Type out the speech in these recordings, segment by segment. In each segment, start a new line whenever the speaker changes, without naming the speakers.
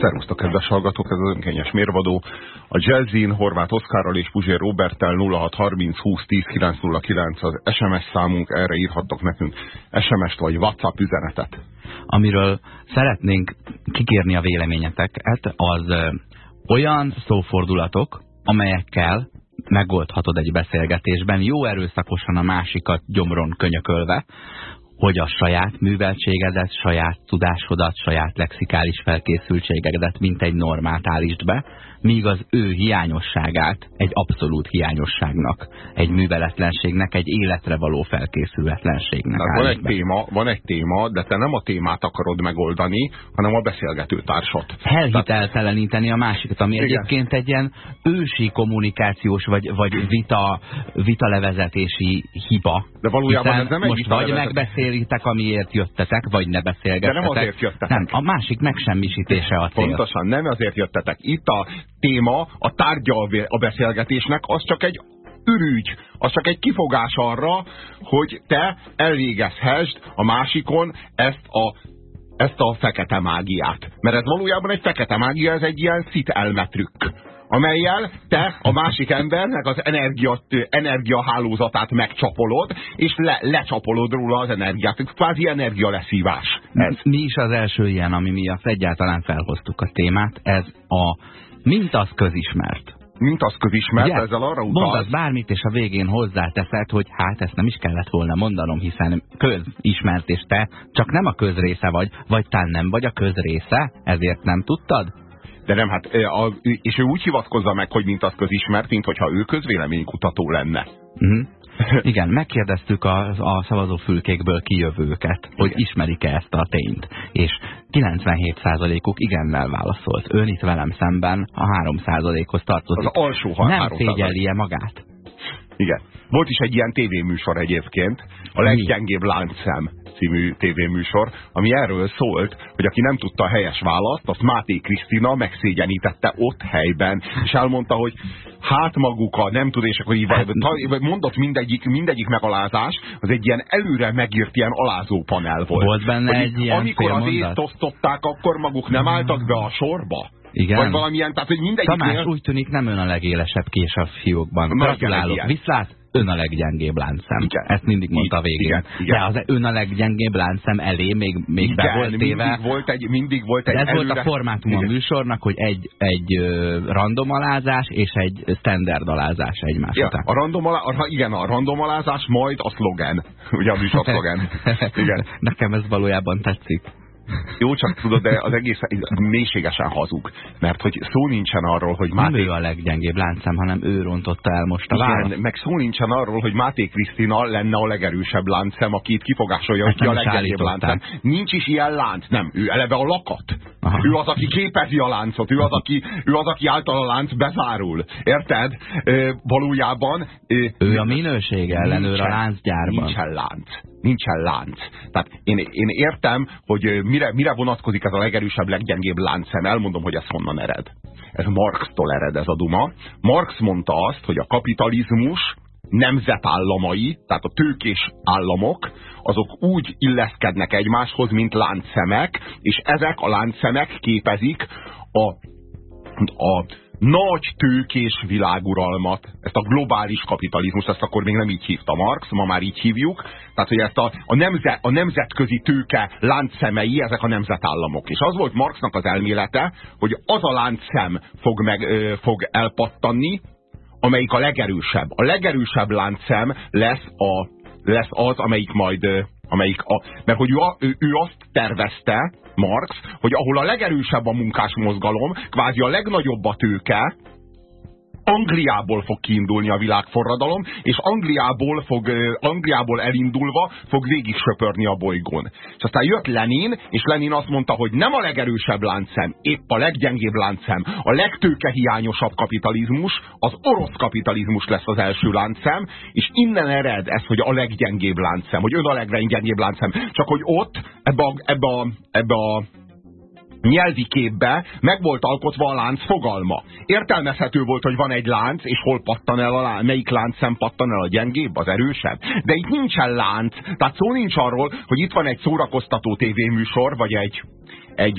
Szerusztok, kedves hallgatók, ez az önkényes mérvadó. A Jazzin, Horváth Oszkárral és Puzsér Roberttel 0630 20 10 909 az SMS számunk, erre írhattok nekünk SMS-t vagy WhatsApp üzenetet.
Amiről szeretnénk kikérni a véleményeteket, az olyan szófordulatok, amelyekkel megoldhatod egy beszélgetésben, jó erőszakosan a másikat gyomron könyökölve, hogy a saját műveltségedet, saját tudásodat, saját lexikális felkészültségedet, mint egy normát állítsd be, míg az ő hiányosságát egy abszolút hiányosságnak, egy műveletlenségnek, egy életre való felkészületlenségnek.
Tehát van egy, téma, van egy téma, de te nem a témát akarod megoldani, hanem a beszélgető társat.
Elhitelteleníteni a másikat, ami Igen. egyébként egy ilyen ősi kommunikációs vagy, vagy vita, vitalevezetési hiba.
De valójában ez nem egy
most vagy megbeszélitek, amiért jöttetek, vagy ne beszélgettetek. De
nem azért jöttetek.
Nem, a másik megsemmisítése a cél.
Pontosan, nem azért jöttetek. Itt a téma, a tárgya a beszélgetésnek, az csak egy ürügy, az csak egy kifogás arra, hogy te elvégezhessd a másikon ezt a ezt a fekete mágiát. Mert ez valójában egy fekete mágia, ez egy ilyen szit elmetrükk amelyel te a másik embernek az energia, energiahálózatát megcsapolod, és le, lecsapolod róla az energiát. Kvázi energialeszívás. Ez.
Mi is az első ilyen, ami miatt egyáltalán felhoztuk a témát, ez a mint az közismert.
Mint az közismert, Ugye? ezzel arra utal.
Mondasz bármit, és a végén hozzáteszed, hogy hát ezt nem is kellett volna mondanom, hiszen közismert, és te csak nem a közrésze vagy, vagy talán nem vagy a közrésze, ezért nem tudtad?
De nem, hát, a, és ő úgy hivatkozza meg, hogy mint az közismert, mint hogyha ő közvéleménykutató lenne.
Uh mhm. -huh. Igen, megkérdeztük a, a szavazófülkékből kijövőket, hogy ismerik-e ezt a tényt. És 97%-uk igennel válaszolt. Ön itt velem szemben a 3%-hoz tartozik.
Az alsó
Nem szégyelje magát.
Igen. Volt is egy ilyen tévéműsor egyébként, a leggyengébb láncszem című tévéműsor, ami erről szólt, hogy aki nem tudta a helyes választ, azt Máté Krisztina megszégyenítette ott helyben, és elmondta, hogy hát maguk a nem tud, és akkor így hát, mondott mindegyik, mindegyik megalázás, az egy ilyen előre megírt ilyen alázó panel volt.
Volt benne hogy egy ilyen
Amikor az észt osztották, akkor maguk nem álltak be a sorba?
Igen.
Vagy valamilyen, tehát hogy mindegyik...
Tamás, úgy tűnik nem ön a legélesebb kés a fiókban. Gratulálok. Viszlát, ön a leggyengébb láncszem. Igen. Ezt mindig mondta a végén. Igen. Igen. De az ön a leggyengébb láncszem elé még, még Igen, be volt téve.
Mindig volt egy, mindig volt egy
Ez előre... volt a formátum a műsornak, hogy egy, egy randomalázás és egy standard alázás egymás
ja, A randomalá... a, igen, a randomalázás majd a szlogen. Ugye a műsor szlogen.
Igen. Nekem ez valójában tetszik.
Jó, csak tudod, de az egész mélységesen hazug. Mert hogy szó nincsen arról, hogy
Máté... Nem ő a leggyengébb láncszem, hanem ő rontotta el most a
választ. meg szó nincsen arról, hogy Máté Krisztina lenne a legerősebb láncszem, aki itt kifogásolja, hogy ki a leggyengébb láncszem. Nincs is ilyen lánc, nem. Ő eleve a lakat. Aha. Ő az, aki képezi a láncot, ő az, aki, ő az, aki által a lánc bezárul. Érted? Ö, valójában...
Ö, ő a minőség ellenőr a láncgyárban.
Nincsen lánc nincsen lánc. Tehát én, én értem, hogy mire, mire vonatkozik ez a legerősebb, leggyengébb láncszem. Elmondom, hogy ez honnan ered. Ez Marx-tól ered ez a duma. Marx mondta azt, hogy a kapitalizmus nemzetállamai, tehát a tőkés államok, azok úgy illeszkednek egymáshoz, mint láncszemek, és ezek a láncszemek képezik a, a nagy tőkés világuralmat, ezt a globális kapitalizmus, ezt akkor még nem így hívta Marx, ma már így hívjuk, tehát hogy ezt a, a, nemzet, a nemzetközi tőke láncszemei, ezek a nemzetállamok. És az volt Marxnak az elmélete, hogy az a láncszem fog, meg, ö, fog elpattanni, amelyik a legerősebb. A legerősebb láncszem lesz, a, lesz az, amelyik majd amelyik a, mert hogy ő, ő, ő azt tervezte, Marx, hogy ahol a legerősebb a munkásmozgalom, kvázi a legnagyobb a tőke, Angliából fog kiindulni a világforradalom, és Angliából, fog, Angliából elindulva fog végig söpörni a bolygón. És aztán jött Lenin, és Lenin azt mondta, hogy nem a legerősebb láncszem, épp a leggyengébb láncszem, a legtőkehiányosabb kapitalizmus, az orosz kapitalizmus lesz az első láncszem, és innen ered ez, hogy a leggyengébb láncszem, hogy ön a leggyengébb láncszem. Csak hogy ott, ebbe a, ebbe a, ebbe a nyelvi képbe meg volt alkotva a lánc fogalma. Értelmezhető volt, hogy van egy lánc, és hol pattan el a lánc, melyik lánc szem pattan el a gyengébb, az erősebb. De itt nincsen lánc, tehát szó nincs arról, hogy itt van egy szórakoztató tévéműsor, vagy egy, egy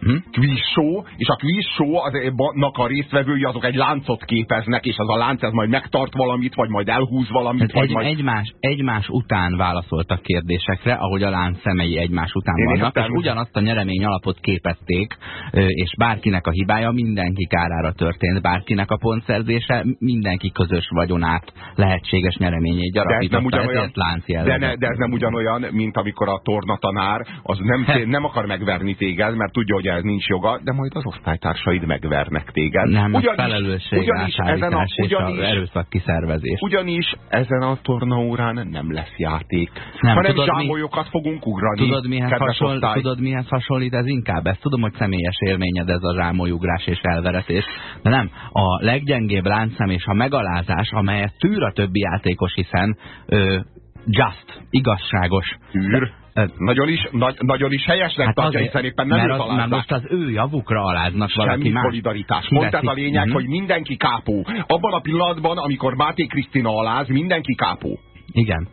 hm? quiz show, és a quiz show aznak a résztvevői azok egy láncot képeznek, és az a lánc ez majd megtart valamit, vagy majd elhúz valamit.
vagy
egy, majd...
egymás, egymás után válaszoltak kérdésekre, ahogy a lánc szemei egymás után Én vannak, és ugyanazt a nyeremény alapot képezték, és bárkinek a hibája mindenki kárára történt, bárkinek a pontszerzése mindenki közös vagyonát lehetséges nyereményét gyarapította, ezért lánc
de, ne, de ez nem ugyanolyan, mint amikor a tornatanár az nem, nem akar megverni téged, mert tudja, hogy ez nincs joga, de majd az osztálytársaid megvernek téged.
Nem, ugyanis, felelősség ugyanis ezen a, ugyanis, erőszak kiszervezés.
Ugyanis ezen a tornaórán nem lesz játék, nem, hanem tudod, zsávolyokat mi, fogunk ugrani.
Tudod mihez, hasonl, tudod, mihez hasonlít ez inkább? Ezt tudom, hogy személyes élményed ez a zsámolyugrás és elveretés, de nem. A leggyengébb láncszem és a megalázás, amelyet tűr a többi játékos, hiszen ö, just, igazságos.
Tűr? Nagyon is, nagy, nagyon is helyesnek hát tartja, hiszen éppen nem
mert, az, mert most az ő javukra aláznak Semmi valaki
más. szolidaritás. Pont ez a lényeg, mhm. -huh. hogy mindenki kápó. Abban a pillanatban, amikor Máté Krisztina aláz, mindenki kápó.
Igen.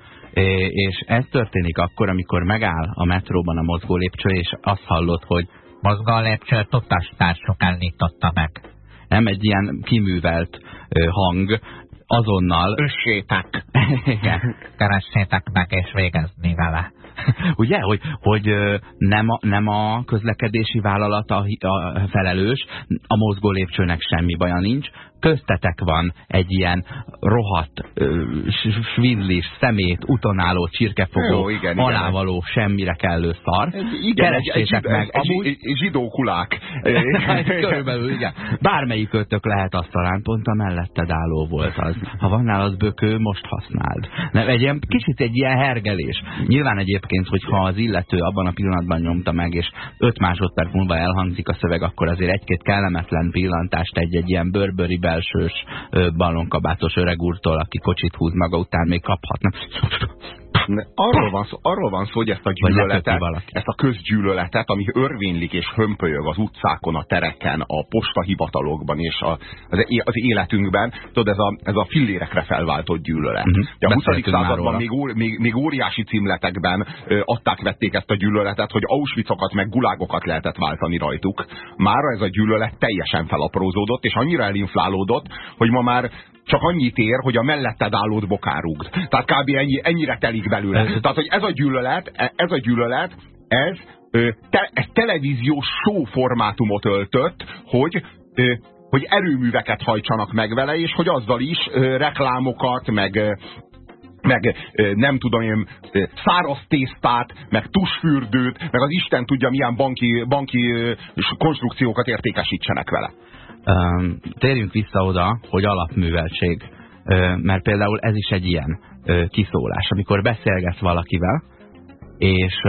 És ez történik akkor, amikor megáll a metróban a mozgó lépcső, és azt hallod, hogy
mozgó lépcső utastársok állította meg.
Nem egy ilyen kiművelt hang, azonnal...
Össétek! Keressétek meg és végezni vele.
Ugye, hogy, hogy nem, a, nem a közlekedési vállalat a, a felelős, a mozgó lépcsőnek semmi baja nincs, köztetek van egy ilyen rohadt, svillis, szemét, utonálló, csirkefogó, Jó, igen, alávaló, igen. semmire kellő szar.
Igen, egy, meg. Amúgy... zsidókulák.
Körülbelül, igen. Bármelyik ötök lehet azt talán, pont a melletted álló volt az. Ha van nálad bökő, most használd. Nem, egy ilyen, kicsit egy ilyen hergelés. Nyilván egyébként, hogyha az illető abban a pillanatban nyomta meg, és öt másodperc múlva elhangzik a szöveg, akkor azért egy-két kellemetlen pillantást egy-egy ilyen bőrböri belsős ballonkabátos öreg úrtól, aki kocsit húz maga után, még kaphatna.
Arról van szó, arról van szó hogy ezt a gyűlöletet, ezt a közgyűlöletet, ami örvénylik és hömpölyög az utcákon, a tereken, a postahivatalokban és a, az, az életünkben, tudod, ez a, ez a fillérekre felváltott gyűlölet. Uh mhm. -huh. a 20. században még, még, még óriási címletekben ö, adták, vették ezt a gyűlöletet, hogy Auschwitzokat meg gulágokat lehetett váltani rajtuk. Mára ez a gyűlölet teljesen felaprózódott, és annyira elinflálódott, hogy ma már csak annyit ér, hogy a melletted állót bokárugd. Tehát kb. Ennyi, ennyire telik belőle. Tehát, hogy ez a gyűlölet, ez a gyűlölet, ez, te, ez televíziós show formátumot öltött, hogy hogy erőműveket hajtsanak meg vele, és hogy azzal is reklámokat, meg, meg nem tudom én, száraz tésztát, meg tusfürdőt, meg az Isten tudja milyen banki, banki konstrukciókat értékesítsenek vele.
Térjünk vissza oda, hogy alapműveltség. Mert például ez is egy ilyen kiszólás. Amikor beszélgetsz valakivel, és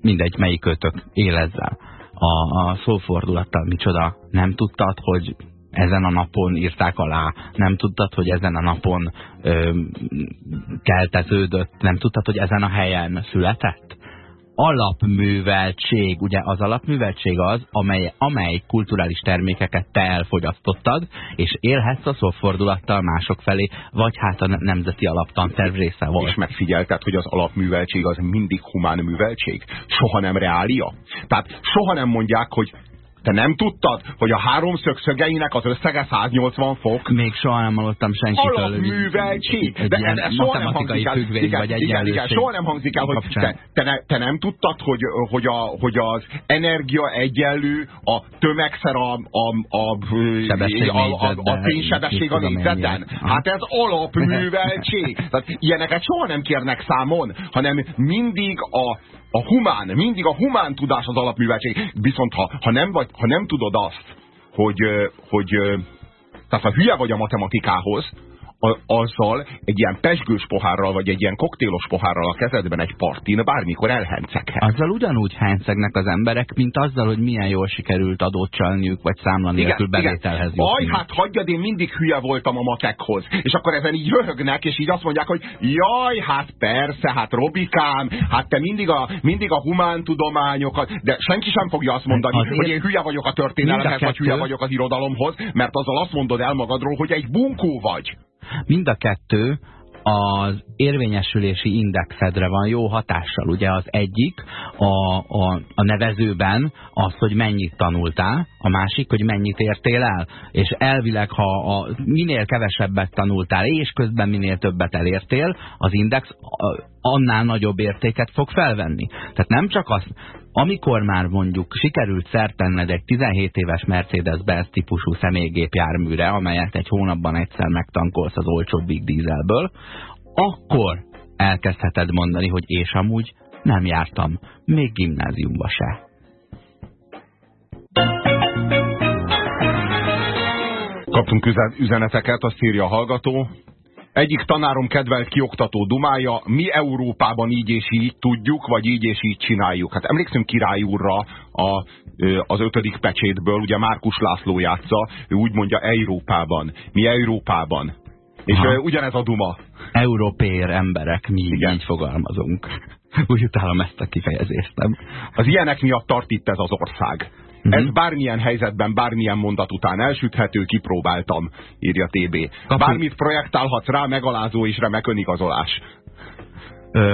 mindegy, melyik kötök él ezzel. A, a szófordulattal micsoda, nem tudtad, hogy ezen a napon írták alá, nem tudtad, hogy ezen a napon ö, kelteződött, nem tudtad, hogy ezen a helyen született? Alapműveltség, ugye az alapműveltség az, amely, amely kulturális termékeket te elfogyasztottad, és élhetsz a szófordulattal mások felé, vagy hát a nemzeti alaptanterv része volt.
És megfigyelted, hogy az alapműveltség az mindig humán műveltség? Soha nem reália? Tehát soha nem mondják, hogy te nem tudtad, hogy a háromszög szögeinek az összege 180 fok?
Még soha nem hallottam senkitől.
Alapműveltség.
De ez, ez soha nem hangzik el. Függvény, igen, vagy igen, igen,
soha nem hangzik el, hogy te, te, ne, te nem tudtad, hogy, hogy, a, hogy az energia egyenlő a tömegszer a, a, a, a, a, a fénysebesség a négyzeten. Hát ez alapműveltség. Tehát ilyeneket soha nem kérnek számon, hanem mindig a a humán, mindig a humán tudás az alapműveltség. Viszont ha, ha, nem, vagy, ha nem tudod azt, hogy, hogy tehát ha hülye vagy a matematikához, azzal egy ilyen pesgős pohárral, vagy egy ilyen koktélos pohárral a kezedben egy partin bármikor elhenceghet.
Azzal ugyanúgy hencegnek az emberek, mint azzal, hogy milyen jól sikerült adót csalniuk, vagy számla nélkül igen, bevételhez
igen. Aj, hát hagyjad, én mindig hülye voltam a matekhoz. És akkor ezen így röhögnek, és így azt mondják, hogy jaj, hát persze, hát Robikám, hát te mindig a, mindig a humántudományokat, de senki sem fogja azt mondani, Azért hogy én hülye vagyok a történelemhez, vagy hülye vagyok az irodalomhoz, mert azzal azt mondod el magadról, hogy egy bunkó vagy.
Mind a kettő az érvényesülési indexedre van jó hatással. Ugye az egyik a, a, a nevezőben az, hogy mennyit tanultál, a másik, hogy mennyit értél el. És elvileg, ha a, minél kevesebbet tanultál, és közben minél többet elértél, az index annál nagyobb értéket fog felvenni. Tehát nem csak az, amikor már mondjuk sikerült szert tenned egy 17 éves Mercedes-Benz típusú személygépjárműre, amelyet egy hónapban egyszer megtankolsz az olcsóbbik dízelből, akkor elkezdheted mondani, hogy és amúgy nem jártam, még gimnáziumba se.
Kaptunk üzeneteket, azt írja a hallgató. Egyik tanárom kedvelt kioktató dumája, mi Európában így és így tudjuk, vagy így és így csináljuk. Hát emlékszünk Király úrra a, az ötödik pecsétből, ugye Márkus László játsza, ő úgy mondja Európában. Mi Európában. És Aha. ugyanez a duma.
Európér emberek, mi Igen. így fogalmazunk. Úgy utálom ezt a kifejezést, nem?
Az ilyenek miatt tart itt ez az ország. Mm -hmm. Ez bármilyen helyzetben, bármilyen mondat után elsüthető, kipróbáltam, írja TB. Kapunk. Bármit projektálhatsz rá, megalázó és remek önigazolás.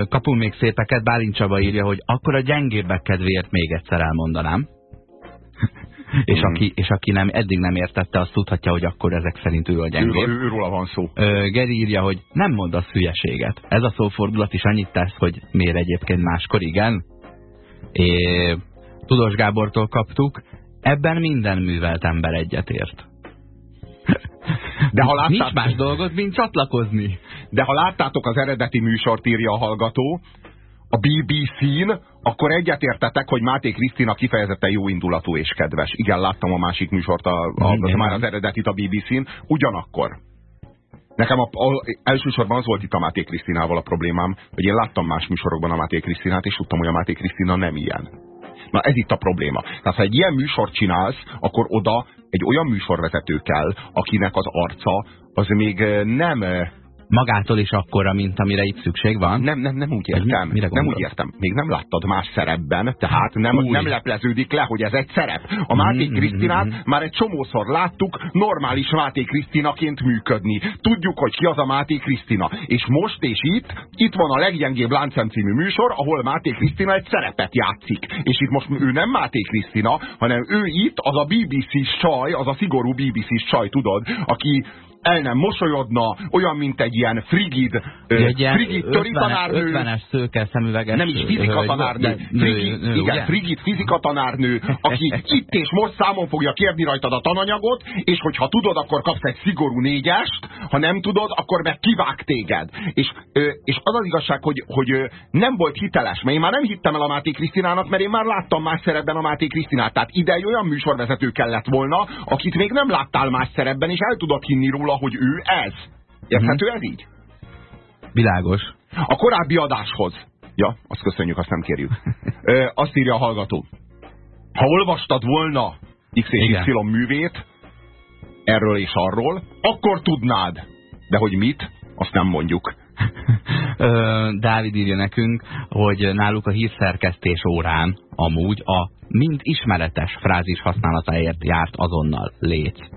Kapunk még szépeket, Bálint Csaba írja, hogy akkor a gyengébbek kedvéért még egyszer elmondanám. és, mm. aki, és aki nem, eddig nem értette, azt tudhatja, hogy akkor ezek szerint ő a gyengébb.
Ő, őróla van szó.
Geri írja, hogy nem mondasz hülyeséget. Ez a szófordulat is annyit tesz, hogy miért egyébként máskor igen. É, Tudós Gábortól kaptuk, ebben minden művelt ember egyetért. De ha láttátok... Nincs más dolgot, mint csatlakozni.
De ha láttátok az eredeti műsort, írja a hallgató, a BBC-n, akkor egyetértetek, hogy Máté Krisztina kifejezetten jó indulatú és kedves. Igen, láttam a másik műsort, a, a, a, már az eredetit a BBC-n. Ugyanakkor. Nekem a, a, elsősorban az volt itt a Máté Krisztinával a problémám, hogy én láttam más műsorokban a Máté Krisztinát, és tudtam, hogy a Máté Krisztina nem ilyen. Na ez itt a probléma. Tehát ha egy ilyen műsort csinálsz, akkor oda egy olyan műsorvezető kell, akinek az arca az még nem
magától is akkora, mint amire itt szükség van?
Nem, nem, nem úgy értem. Mi, nem úgy értem. Még nem láttad más szerepben, tehát nem, nem lepleződik le, hogy ez egy szerep. A Máté mm, Krisztinát mm, már egy csomószor láttuk normális Máté Krisztinaként működni. Tudjuk, hogy ki az a Máté Krisztina. És most és itt, itt van a leggyengébb láncem című műsor, ahol Máté Krisztina egy szerepet játszik. És itt most ő nem Máté Krisztina, hanem ő itt az a BBC saj, az a szigorú BBC saj, tudod, aki el nem mosolyodna, olyan, mint egy ilyen frigid,
egy ilyen frigid töri tanárnő. 50-es szőke szemüveges.
Nem is fizika tanárnő. Frigid, nő, igen, frigid fizika tanárnő, aki itt és most számon fogja kérni rajtad a tananyagot, és hogyha tudod, akkor kapsz egy szigorú négyest, ha nem tudod, akkor meg kivág téged. És, és az az igazság, hogy, hogy nem volt hiteles, mert én már nem hittem el a Máté Krisztinának, mert én már láttam más szerepben a Máté Krisztinát. Tehát ide olyan műsorvezető kellett volna, akit még nem láttál más szerepben, és el tudod hinni róla, róla, hogy ő ez. Érthető ez így?
Világos.
A korábbi adáshoz. Ja, azt köszönjük, azt nem kérjük. Ö, azt írja a hallgató. Ha olvastad volna X és Igen. Y művét, erről és arról, akkor tudnád. De hogy mit, azt nem mondjuk.
Dávid írja nekünk, hogy náluk a hírszerkesztés órán amúgy a mind ismeretes frázis használatáért járt azonnal légy.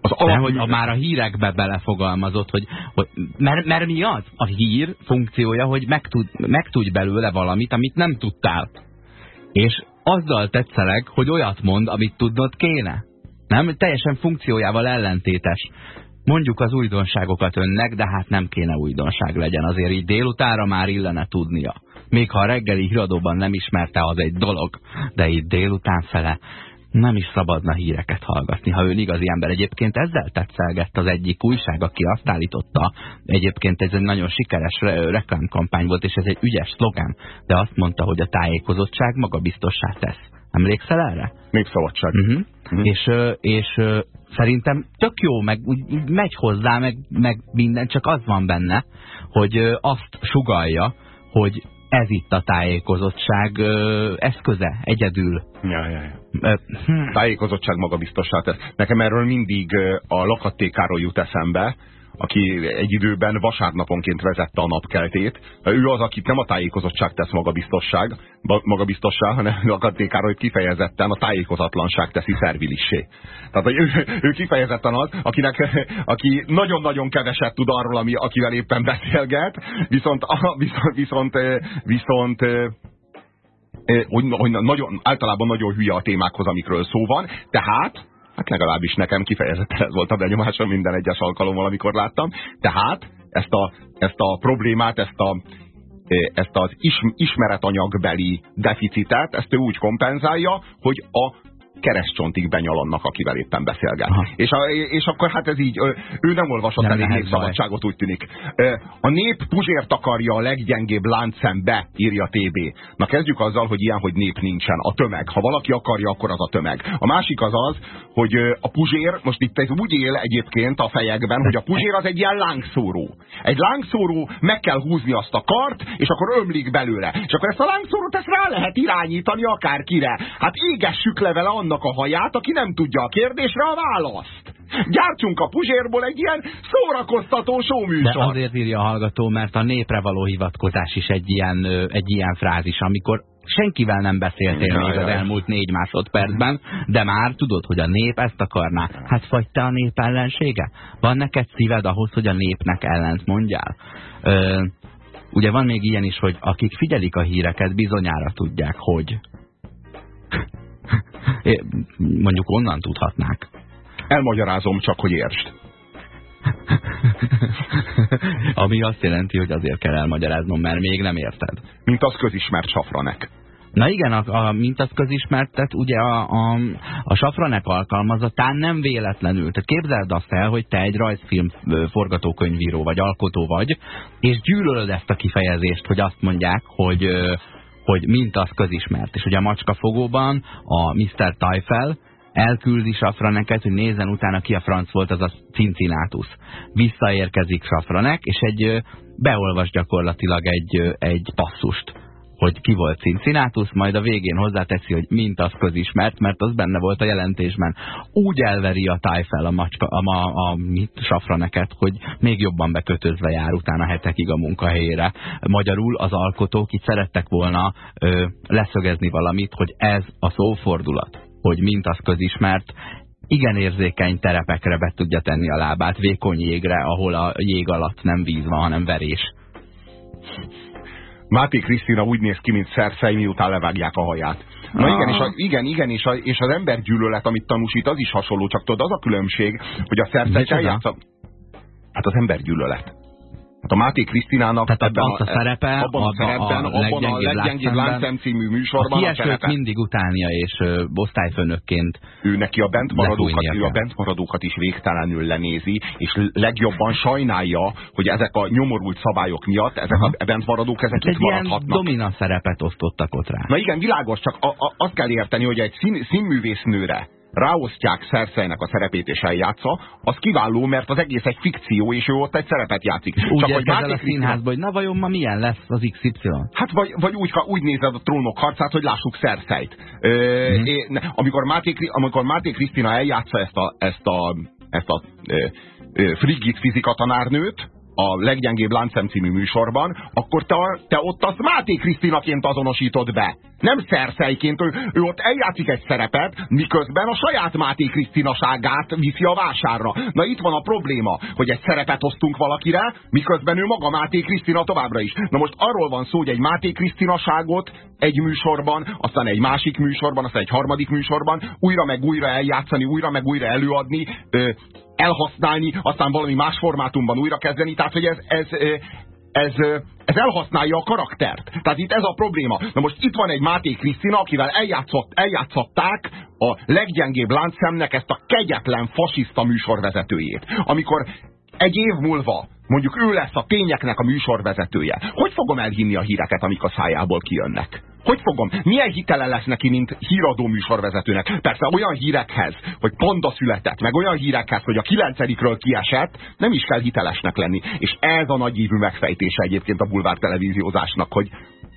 Az alap... hogy a, már a hírekbe belefogalmazott, hogy, hogy mert, mert mi az? A hír funkciója, hogy megtud, megtudj belőle valamit, amit nem tudtál. És azzal tetszeleg, hogy olyat mond, amit tudnod kéne. Nem? Teljesen funkciójával ellentétes. Mondjuk az újdonságokat önnek, de hát nem kéne újdonság legyen. Azért így délutára már illene tudnia. Még ha a reggeli híradóban nem ismerte, az egy dolog. De itt délután fele nem is szabadna híreket hallgatni, ha ő igazi ember. Egyébként ezzel tetszelgett az egyik újság, aki azt állította, egyébként ez egy nagyon sikeres reklámkampány volt, és ez egy ügyes szlogán, de azt mondta, hogy a tájékozottság maga biztossá tesz. Emlékszel erre?
Népszabadság. Uh -huh. Uh
-huh. És, és szerintem tök jó, meg úgy megy hozzá, meg, meg minden, csak az van benne, hogy azt sugalja, hogy ez itt a tájékozottság ö, eszköze, egyedül.
Ja, ja, ja. Hm. Tájékozottság maga biztosá tesz. Nekem erről mindig a lakattékáról jut eszembe, aki egy időben vasárnaponként vezette a napkeltét. Ő az, akit nem a tájékozottság tesz magabiztosság, magabiztossá, hanem a hogy kifejezetten a tájékozatlanság teszi szervilissé. Tehát ő, ő kifejezetten az, akinek, aki nagyon-nagyon keveset tud arról, ami, akivel éppen beszélget, viszont, viszont, viszont, viszont hogy, hogy nagyon, általában nagyon hülye a témákhoz, amikről szó van, tehát Hát legalábbis nekem kifejezetten ez volt a benyomásom minden egyes alkalommal, amikor láttam. Tehát ezt a, ezt a problémát, ezt, a, ezt az ismeretanyagbeli deficitet, ezt ő úgy kompenzálja, hogy a keresztcsontig benyalannak, akivel éppen beszélget. És, a, és akkor hát ez így, ő nem olvasott nem elég népszabadságot, úgy tűnik. A nép Puzsért akarja a leggyengébb láncszembe, írja TB. Na kezdjük azzal, hogy ilyen, hogy nép nincsen. A tömeg. Ha valaki akarja, akkor az a tömeg. A másik az az, hogy a Puzsér, most itt ez úgy él egyébként a fejekben, hogy a Puzsér az egy ilyen lángszóró. Egy lángszóró, meg kell húzni azt a kart, és akkor ömlik belőle. És akkor ezt a lángszórót ezt rá lehet irányítani akárkire. Hát égessük le vele annak annak a haját, aki nem tudja a kérdésre a választ. Gyártsunk a puzsérból egy ilyen szórakoztató showműsor.
De azért írja a hallgató, mert a népre való hivatkozás is egy ilyen, egy ilyen frázis, amikor senkivel nem beszéltél még az elmúlt négy másodpercben, de már tudod, hogy a nép ezt akarná. Hát vagy te a nép ellensége? Van neked szíved ahhoz, hogy a népnek ellent mondjál? Ö, ugye van még ilyen is, hogy akik figyelik a híreket, bizonyára tudják, hogy mondjuk onnan tudhatnák.
Elmagyarázom csak, hogy értsd.
Ami azt jelenti, hogy azért kell elmagyaráznom, mert még nem érted.
Mint az közismert safranek.
Na igen, a, a, mint az közismertet, ugye a, a, a safranek alkalmazatán nem véletlenül. Tehát képzeld azt el, hogy te egy rajzfilm forgatókönyvíró vagy alkotó vagy, és gyűlölöd ezt a kifejezést, hogy azt mondják, hogy hogy mint az közismert. És ugye a macskafogóban a Mr. Tyfel elküldi Safraneket, hogy nézzen utána ki a franc volt az a Cincinnati. Visszaérkezik Safranek, és egy beolvas gyakorlatilag egy, egy passzust hogy ki volt Cincinnati, majd a végén hozzáteszi, hogy mint az közismert, mert az benne volt a jelentésben. Úgy elveri a tájfel a, macska, a, a, a mit, safraneket, hogy még jobban bekötözve jár utána hetekig a munkahelyére. Magyarul az alkotók itt szerettek volna ö, leszögezni valamit, hogy ez a szófordulat, hogy mint az közismert, igen érzékeny terepekre be tudja tenni a lábát, vékony jégre, ahol a jég alatt nem víz van, hanem verés.
Máté Krisztina úgy néz ki, mint szerszej, miután levágják a haját. Na igen, és, a, igen, igen és, a, és az embergyűlölet, amit tanúsít, az is hasonló, csak tudod, az a különbség, hogy a szerszej eljátsza... Hát az embergyűlölet. Hát a Máté Krisztinának
Tehát ebben a, a szerepe,
abban a, szerepben, a, abban a leggyengébb láncem című műsorban
a, a szerepe. mindig utálnia és ö, osztályfőnökként
ő neki a bentmaradókat, ő a bentmaradókat is végtelenül lenézi, és legjobban sajnálja, hogy ezek a nyomorult szabályok miatt ezek Aha. a bentmaradók ezek itt maradhatnak.
domina szerepet osztottak ott rá.
Na igen, világos, csak a, a, azt kell érteni, hogy egy szín, színművésznőre ráosztják Szerszejnek a szerepét és eljátsza, az kiváló, mert az egész egy fikció, és ő ott egy szerepet játszik.
Úgy Csak hogy a színházba, hogy na vajon ma milyen lesz az XY?
Hát vagy, vagy úgy, úgy nézed a trónok harcát, hogy lássuk Szerszejt. Ö, mm. é, amikor, Máté, amikor Máté Krisztina eljátsza ezt a, ezt a, ezt a ö, ö, frigid fizikatanárnőt, a leggyengébb láncem című műsorban, akkor te, te ott azt Máté Krisztinaként azonosítod be. Nem szerszejként, ő, ő ott eljátszik egy szerepet, miközben a saját Máté Krisztinaságát viszi a vásárra. Na itt van a probléma, hogy egy szerepet hoztunk valakire, miközben ő maga Máté Krisztina továbbra is. Na most arról van szó, hogy egy Máté Krisztinaságot egy műsorban, aztán egy másik műsorban, aztán egy harmadik műsorban újra meg újra eljátszani, újra meg újra előadni, ö, elhasználni, aztán valami más formátumban újra kezdeni, tehát hogy ez, ez, ez, ez elhasználja a karaktert. Tehát itt ez a probléma. Na most itt van egy Máté Krisztina, akivel eljátszott, eljátszották a leggyengébb láncszemnek ezt a kegyetlen fasiszta műsorvezetőjét. Amikor egy év múlva mondjuk ő lesz a tényeknek a műsorvezetője. Hogy fogom elhinni a híreket, amik a szájából kijönnek? Hogy fogom? Milyen hitele lesz neki, mint híradó műsorvezetőnek? Persze olyan hírekhez, hogy panda született, meg olyan hírekhez, hogy a kilencedikről kiesett, nem is kell hitelesnek lenni. És ez a nagy ívű megfejtése egyébként a bulvár televíziózásnak, hogy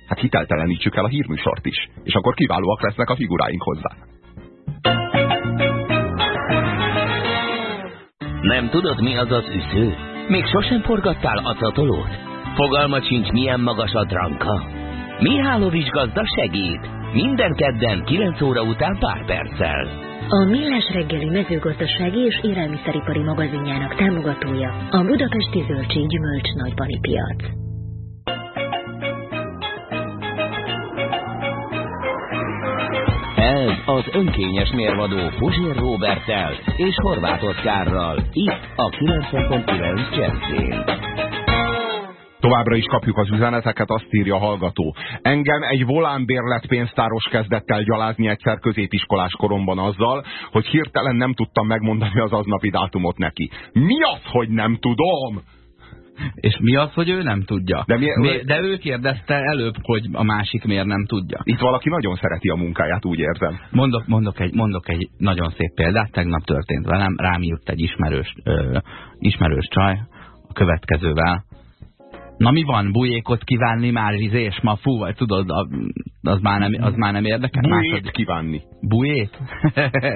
hát hiteltelenítsük el a hírműsort is. És akkor kiválóak lesznek a figuráink hozzá.
Nem tudod, mi az az üsző? Még sosem forgattál acatolót? Fogalmat sincs milyen magas a dranka? Mihálovics gazda segít! Minden kedden 9 óra után pár perccel.
A Millás reggeli mezőgazdasági és élelmiszeripari magazinjának támogatója a Budapesti Zöldség Gyümölcs Nagybani Piac.
Ez az önkényes mérvadó Puzsér Robertel és Horváth Oszkárral. Itt a 90.9 Jazzén.
Továbbra is kapjuk az üzeneteket, azt írja a hallgató. Engem egy volánbérlet pénztáros kezdett el gyalázni egyszer középiskolás koromban azzal, hogy hirtelen nem tudtam megmondani az aznapi dátumot neki. Mi az, hogy nem tudom?
És mi az, hogy ő nem tudja?
De, mi,
mi, de ő kérdezte előbb, hogy a másik miért nem tudja.
Itt valaki nagyon szereti a munkáját, úgy érzem.
Mondok, mondok, egy, mondok egy nagyon szép példát, tegnap történt velem, rám írt egy ismerős, ö, ismerős csaj a következővel. Na mi van, bujékot kívánni már izés, ma fú, vagy tudod, az már nem, az már nem érdekel?
Bujét Másod... kívánni.
Bujét?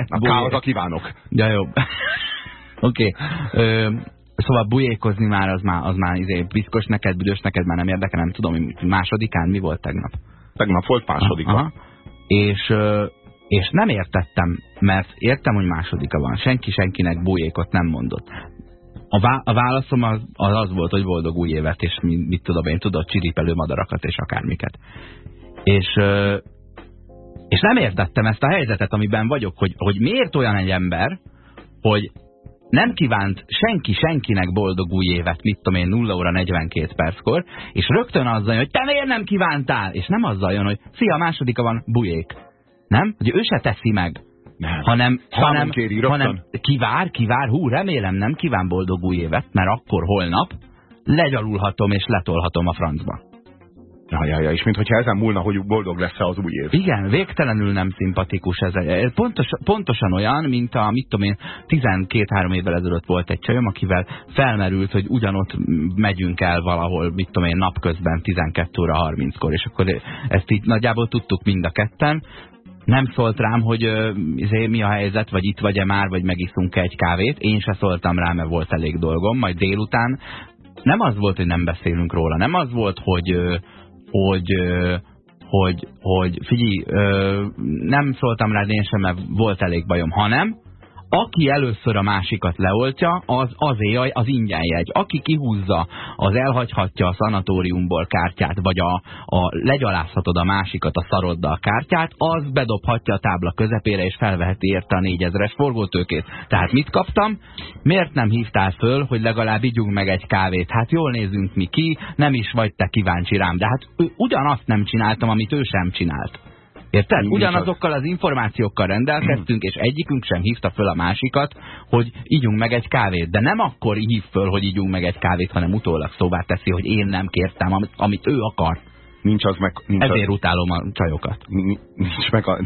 A a kívánok.
Ja, jó. Oké. Okay. Szóval bujékozni már az már, az már izé, piszkos neked, büdös neked már nem érdekel, nem tudom, másodikán mi volt tegnap?
Tegnap volt másodika. Aha.
És, és nem értettem, mert értem, hogy másodika van. Senki senkinek bujékot nem mondott. A, vá a válaszom az, az az volt, hogy boldog új évet, és mit, mit tudom én, tudod, csiripelő madarakat és akármiket. És, és nem értettem ezt a helyzetet, amiben vagyok, hogy, hogy miért olyan egy ember, hogy nem kívánt senki senkinek boldog új évet, mit tudom én, 0 óra 42 perckor, és rögtön azzal jön, hogy te miért nem kívántál? És nem azzal jön, hogy szia, másodika van, bujék. Nem? Hogy ő se teszi meg.
Nem.
Hanem, hanem,
kéri,
hanem kivár, kivár, hú, remélem nem kíván boldog új évet, mert akkor holnap legyalulhatom és letolhatom a francba.
Ja, ja, ja, és mintha ezen múlna, hogy boldog lesz -e az új év.
Igen, végtelenül nem szimpatikus ez. Pontos, pontosan olyan, mint a, mit tudom én, 12-3 évvel ezelőtt volt egy csajom, akivel felmerült, hogy ugyanott megyünk el valahol, mit tudom én, napközben 12 óra 30-kor, és akkor ezt így nagyjából tudtuk mind a ketten, nem szólt rám, hogy uh, mi a helyzet, vagy itt vagy-e már, vagy megiszunk -e egy kávét. Én se szóltam rá, mert volt elég dolgom. Majd délután nem az volt, hogy nem beszélünk róla, nem az volt, hogy, hogy, hogy, hogy figyelj, nem szóltam rád én sem, mert volt elég bajom, hanem aki először a másikat leoltja, az azért az ingyen jegy. Aki kihúzza, az elhagyhatja a szanatóriumból kártyát, vagy a, a legyalázhatod a másikat a szaroddal kártyát, az bedobhatja a tábla közepére, és felveheti érte a négyezeres forgótőkét. Tehát mit kaptam? Miért nem hívtál föl, hogy legalább ígyunk meg egy kávét? Hát jól nézünk mi ki, nem is vagy te kíváncsi rám. De hát ugyanazt nem csináltam, amit ő sem csinált. Érted? Ugyanazokkal az információkkal rendelkeztünk, és egyikünk sem hívta föl a másikat, hogy ígyunk meg egy kávét. De nem akkor hív föl, hogy ígyunk meg egy kávét, hanem utólag szóvá teszi, hogy én nem kértem, amit, amit ő akart.
Nincs az meg... Nincs
Ezért az, utálom a csajokat.
Nincs meg a...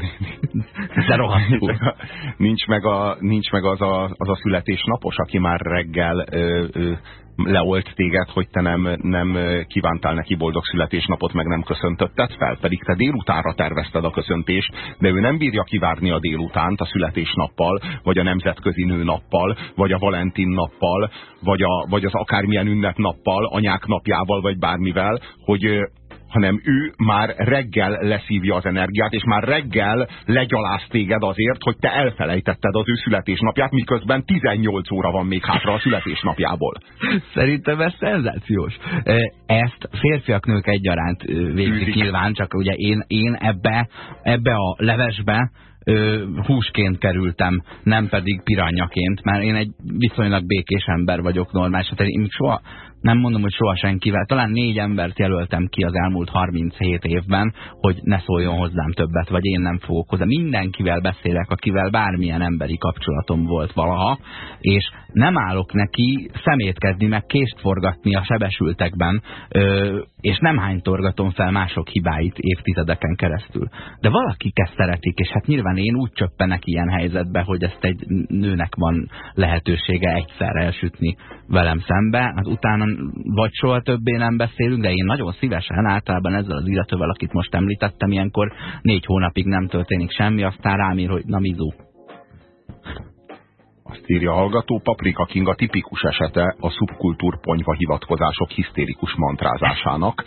De rohadtul.
Nincs meg, a, nincs meg, a, nincs meg az, a, az a születésnapos, aki már reggel ö, ö, leolt téged, hogy te nem, nem kívántál neki boldog születésnapot, meg nem köszöntötted fel, pedig te délutánra tervezted a köszöntést, de ő nem bírja kivárni a délutánt a születésnappal, vagy a nemzetközi nőnappal, vagy a Valentin nappal, vagy, a, vagy az akármilyen ünnepnappal, anyák napjával, vagy bármivel, hogy hanem ő már reggel leszívja az energiát, és már reggel legyaláz téged azért, hogy te elfelejtetted az ő születésnapját, miközben 18 óra van még hátra a születésnapjából.
Szerintem ez szenzációs. Ezt férfiak, nők egyaránt végzik nyilván, csak ugye én, én ebbe, ebbe a levesbe ö, húsként kerültem, nem pedig piranyaként, mert én egy viszonylag békés ember vagyok normális. Hát én soha nem mondom, hogy soha senkivel, talán négy embert jelöltem ki az elmúlt 37 évben, hogy ne szóljon hozzám többet, vagy én nem fogok hozzá. Mindenkivel beszélek, akivel bármilyen emberi kapcsolatom volt valaha, és nem állok neki szemétkezni, meg kést forgatni a sebesültekben, és nem hánytorgatom fel mások hibáit évtizedeken keresztül. De valakik ezt szeretik, és hát nyilván én úgy csöppenek ilyen helyzetbe, hogy ezt egy nőnek van lehetősége egyszer elsütni velem szembe, hát utána vagy soha többé nem beszélünk, de én nagyon szívesen általában ezzel az illetővel, akit most említettem, ilyenkor négy hónapig nem történik semmi, aztán rám ír, hogy na mizu.
Írja a hallgató, Paprika King a tipikus esete a szubkultúr ponyva hivatkozások hisztérikus mantrázásának,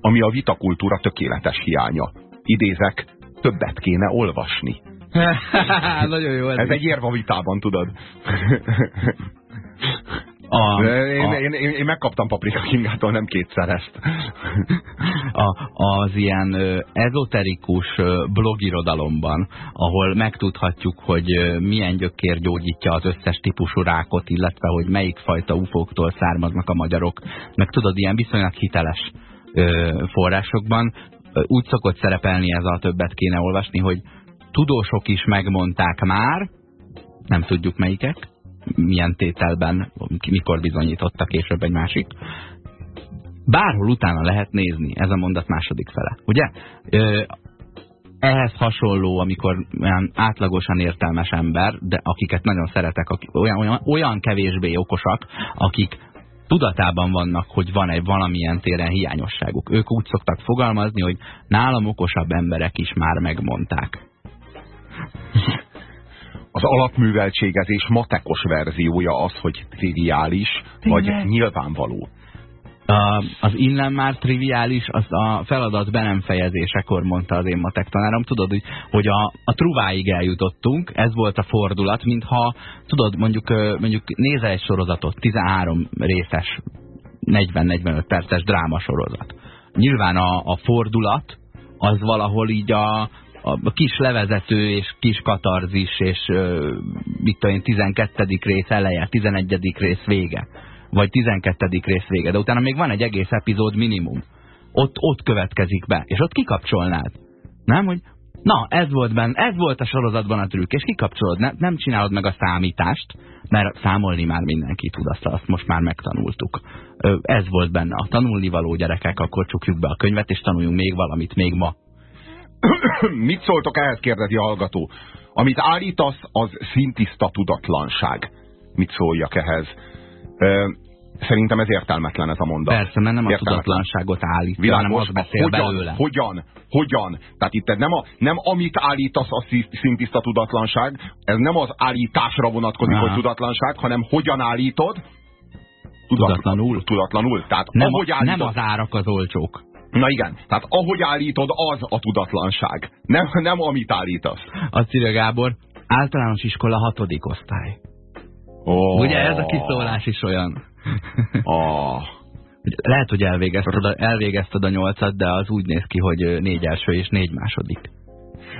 ami a vitakultúra tökéletes hiánya. Idézek, többet kéne olvasni.
Nagyon jó. Ez,
Ez egy érva vitában, tudod.
a,
Én,
a,
én, én, én megkaptam Paprika Kingától nem kétszer ezt.
a, az ilyen ezoterikus blogirodalomban, ahol megtudhatjuk, hogy milyen gyökér gyógyítja az összes típusú rákot, illetve hogy melyik fajta ufóktól származnak a magyarok, meg tudod, ilyen viszonylag hiteles forrásokban úgy szokott szerepelni ez a többet kéne olvasni, hogy tudósok is megmondták már, nem tudjuk melyikek, milyen tételben, mikor bizonyította később egy másik. Bárhol utána lehet nézni, ez a mondat második fele. Ugye? Ehhez hasonló, amikor olyan átlagosan értelmes ember, de akiket nagyon szeretek, olyan, olyan, olyan kevésbé okosak, akik tudatában vannak, hogy van egy valamilyen téren hiányosságuk. Ők úgy szoktak fogalmazni, hogy nálam okosabb emberek is már megmondták.
Az alapműveltségezés matekos verziója az, hogy triviális, vagy
Tényleg?
nyilvánvaló.
A, az innen már triviális, az a feladat be nem fejezésekor mondta az én matek tanárom. Tudod, hogy, hogy a, a truváig eljutottunk, ez volt a fordulat, mintha, tudod, mondjuk, mondjuk nézel egy sorozatot, 13 részes, 40-45 perces drámasorozat. Nyilván a, a fordulat az valahol így a, a kis levezető és kis katarzis és ö, mit tudom én, 12. rész eleje, 11. rész vége vagy 12. rész vége, de utána még van egy egész epizód minimum. Ott, ott következik be, és ott kikapcsolnád. Nem, hogy na, ez volt benne, ez volt a sorozatban a trükk, és kikapcsolod, ne, nem csinálod meg a számítást, mert számolni már mindenki tud, azt, azt most már megtanultuk. Ez volt benne. A tanulni való gyerekek, akkor csukjuk be a könyvet, és tanuljunk még valamit, még ma.
Mit szóltok ehhez, kérdezi a hallgató. Amit állítasz, az szintiszta tudatlanság. Mit szóljak ehhez? Ö, szerintem ez értelmetlen ez a mondat.
Persze, mert nem a
Értelmetlen.
tudatlanságot hanem
Világos,
az beszél
hogyan,
belőle.
hogyan, hogyan. Tehát itt nem, a, nem amit állítasz a szí- szintiszta tudatlanság, ez nem az állításra vonatkozik,
Aha.
hogy tudatlanság, hanem hogyan állítod,
Tudatlanul.
Tudatlanul. Tehát
Nem,
ahogy állítod,
nem az árak az olcsók.
Na igen, tehát ahogy állítod, az a tudatlanság. Nem, nem amit állítasz.
Azt írja Gábor, általános iskola hatodik osztály.
Oh.
Ugye ez a kiszólás is olyan.
Oh.
Lehet, hogy elvégezted a, elvégezted a nyolcat, de az úgy néz ki, hogy négy első és négy második.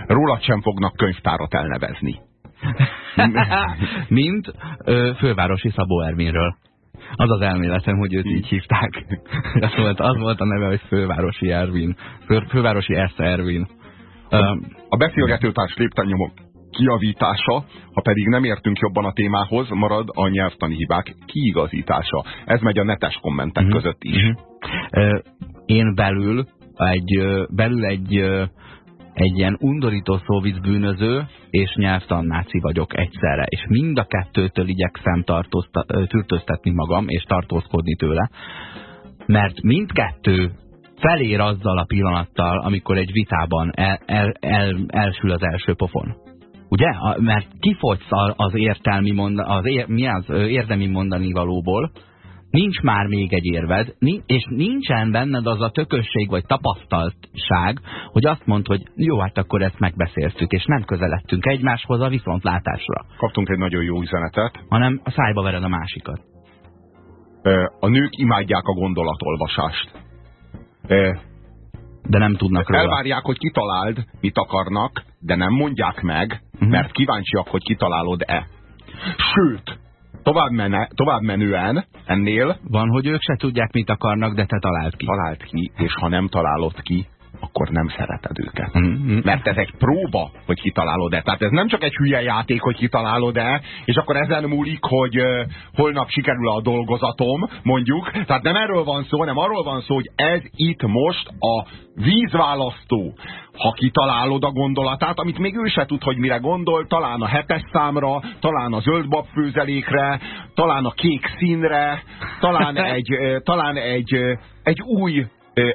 Rólad sem fognak könyvtárat elnevezni.
Mint ö, fővárosi Szabó Ervinről. Az az elméletem, hogy őt így hívták. az, volt, az volt a neve, hogy fővárosi Ervin. Fő, fővárosi S. Ervin.
A beszélgetőtárs léptennyomok kiavítása, ha pedig nem értünk jobban a témához, marad a nyelvtani hibák kiigazítása. Ez megy a netes kommentek
Mhm.
között is.
Mhm. Ö, Én belül egy, belül egy, egy ilyen undorító szóvic bűnöző és nyelvtannáci vagyok egyszerre, és mind a kettőtől igyekszem tűrtöztetni magam, és tartózkodni tőle, mert mindkettő felér azzal a pillanattal, amikor egy vitában el, el, el, elsül az első pofon. Ugye? Mert kifogysz az értelmi monda, az ér, mi az érdemi mondani valóból, nincs már még egy érved, és nincsen benned az a tökösség vagy tapasztaltság, hogy azt mondd, hogy jó, hát akkor ezt megbeszéltük, és nem közeledtünk egymáshoz a viszontlátásra,
Kaptunk egy nagyon jó üzenetet.
hanem a szájba vered a másikat.
A nők imádják a gondolatolvasást.
De nem tudnak róla.
Elvárják, hogy kitaláld, mit akarnak, de nem mondják meg,
Mhm.
mert kíváncsiak, hogy kitalálod-e. Sőt, tovább, mene, tovább menően ennél
Van, hogy ők se tudják, mit akarnak, de te találd ki.
találd ki, és ha nem találod ki, akkor nem szereted őket.
Mhm.
Mert ez egy próba, hogy kitalálod-e. Tehát ez nem csak egy hülye játék, hogy kitalálod-e, és akkor ezen múlik, hogy uh, holnap sikerül a dolgozatom, mondjuk. Tehát nem erről van szó, hanem arról van szó, hogy ez itt most a vízválasztó. Ha kitalálod a gondolatát, amit még ő se tud, hogy mire gondol, talán a hetes számra, talán a zöldbab főzelékre, talán a kék színre, talán egy, talán egy, egy új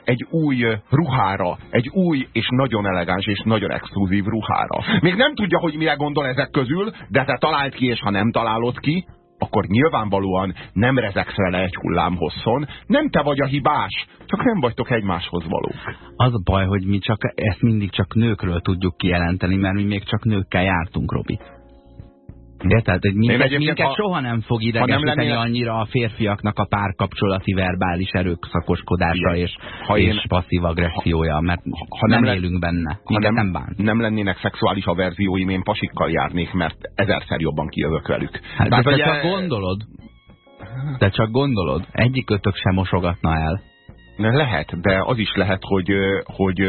egy új ruhára, egy új és nagyon elegáns és nagyon exkluzív ruhára. Még nem tudja, hogy mire gondol ezek közül, de te talált ki, és ha nem találod ki, akkor nyilvánvalóan nem rezegsz vele egy hullám hosszon, nem te vagy a hibás, csak nem vagytok egymáshoz valók.
Az a baj, hogy mi csak ezt mindig csak nőkről tudjuk kijelenteni, mert mi még csak nőkkel jártunk, Robi. De tehát, hogy minket, minket ha, soha nem fog idegesíteni nem lennének... annyira a férfiaknak a párkapcsolati verbális erőszakoskodása és, ha én, és passzív agressziója, mert ha, ha nem, nem élünk benne. Ha nem, nem bánt.
Nem lennének szexuális averzióim, én pasikkal járnék, mert ezerszer jobban kijövök velük.
Hát, de te ugye... csak gondolod. Te csak gondolod. Egyik ötök sem mosogatna el.
Lehet, de az is lehet, hogy, hogy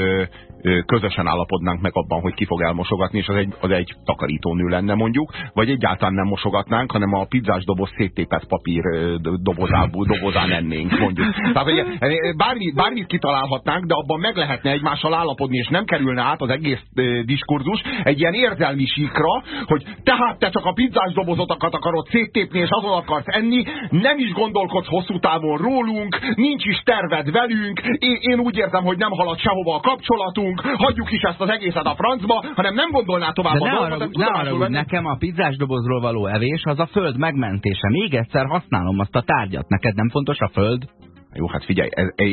közösen állapodnánk meg abban, hogy ki fog elmosogatni, és az egy, az egy takarítónő lenne mondjuk, vagy egyáltalán nem mosogatnánk, hanem a pizzás doboz széttépett papír dobozából, dobozán ennénk mondjuk. Tehát hogy bármi, bármit kitalálhatnánk, de abban meg lehetne egymással állapodni, és nem kerülne át az egész diskurzus egy ilyen érzelmi síkra, hogy tehát te csak a pizzás dobozotakat akarod széttépni, és azon akarsz enni, nem is gondolkodsz hosszú távon rólunk, nincs is terved velünk, én, én úgy érzem, hogy nem halad sehova a kapcsolatunk, hagyjuk, hagyjuk is ezt az egészet a francba, hanem nem gondolná tovább
De a dolgot. Ne arra, nekem a pizzás dobozról való evés az a föld megmentése. Még egyszer használom azt a tárgyat. Neked nem fontos a föld?
Jó, hát figyelj, ez, ez,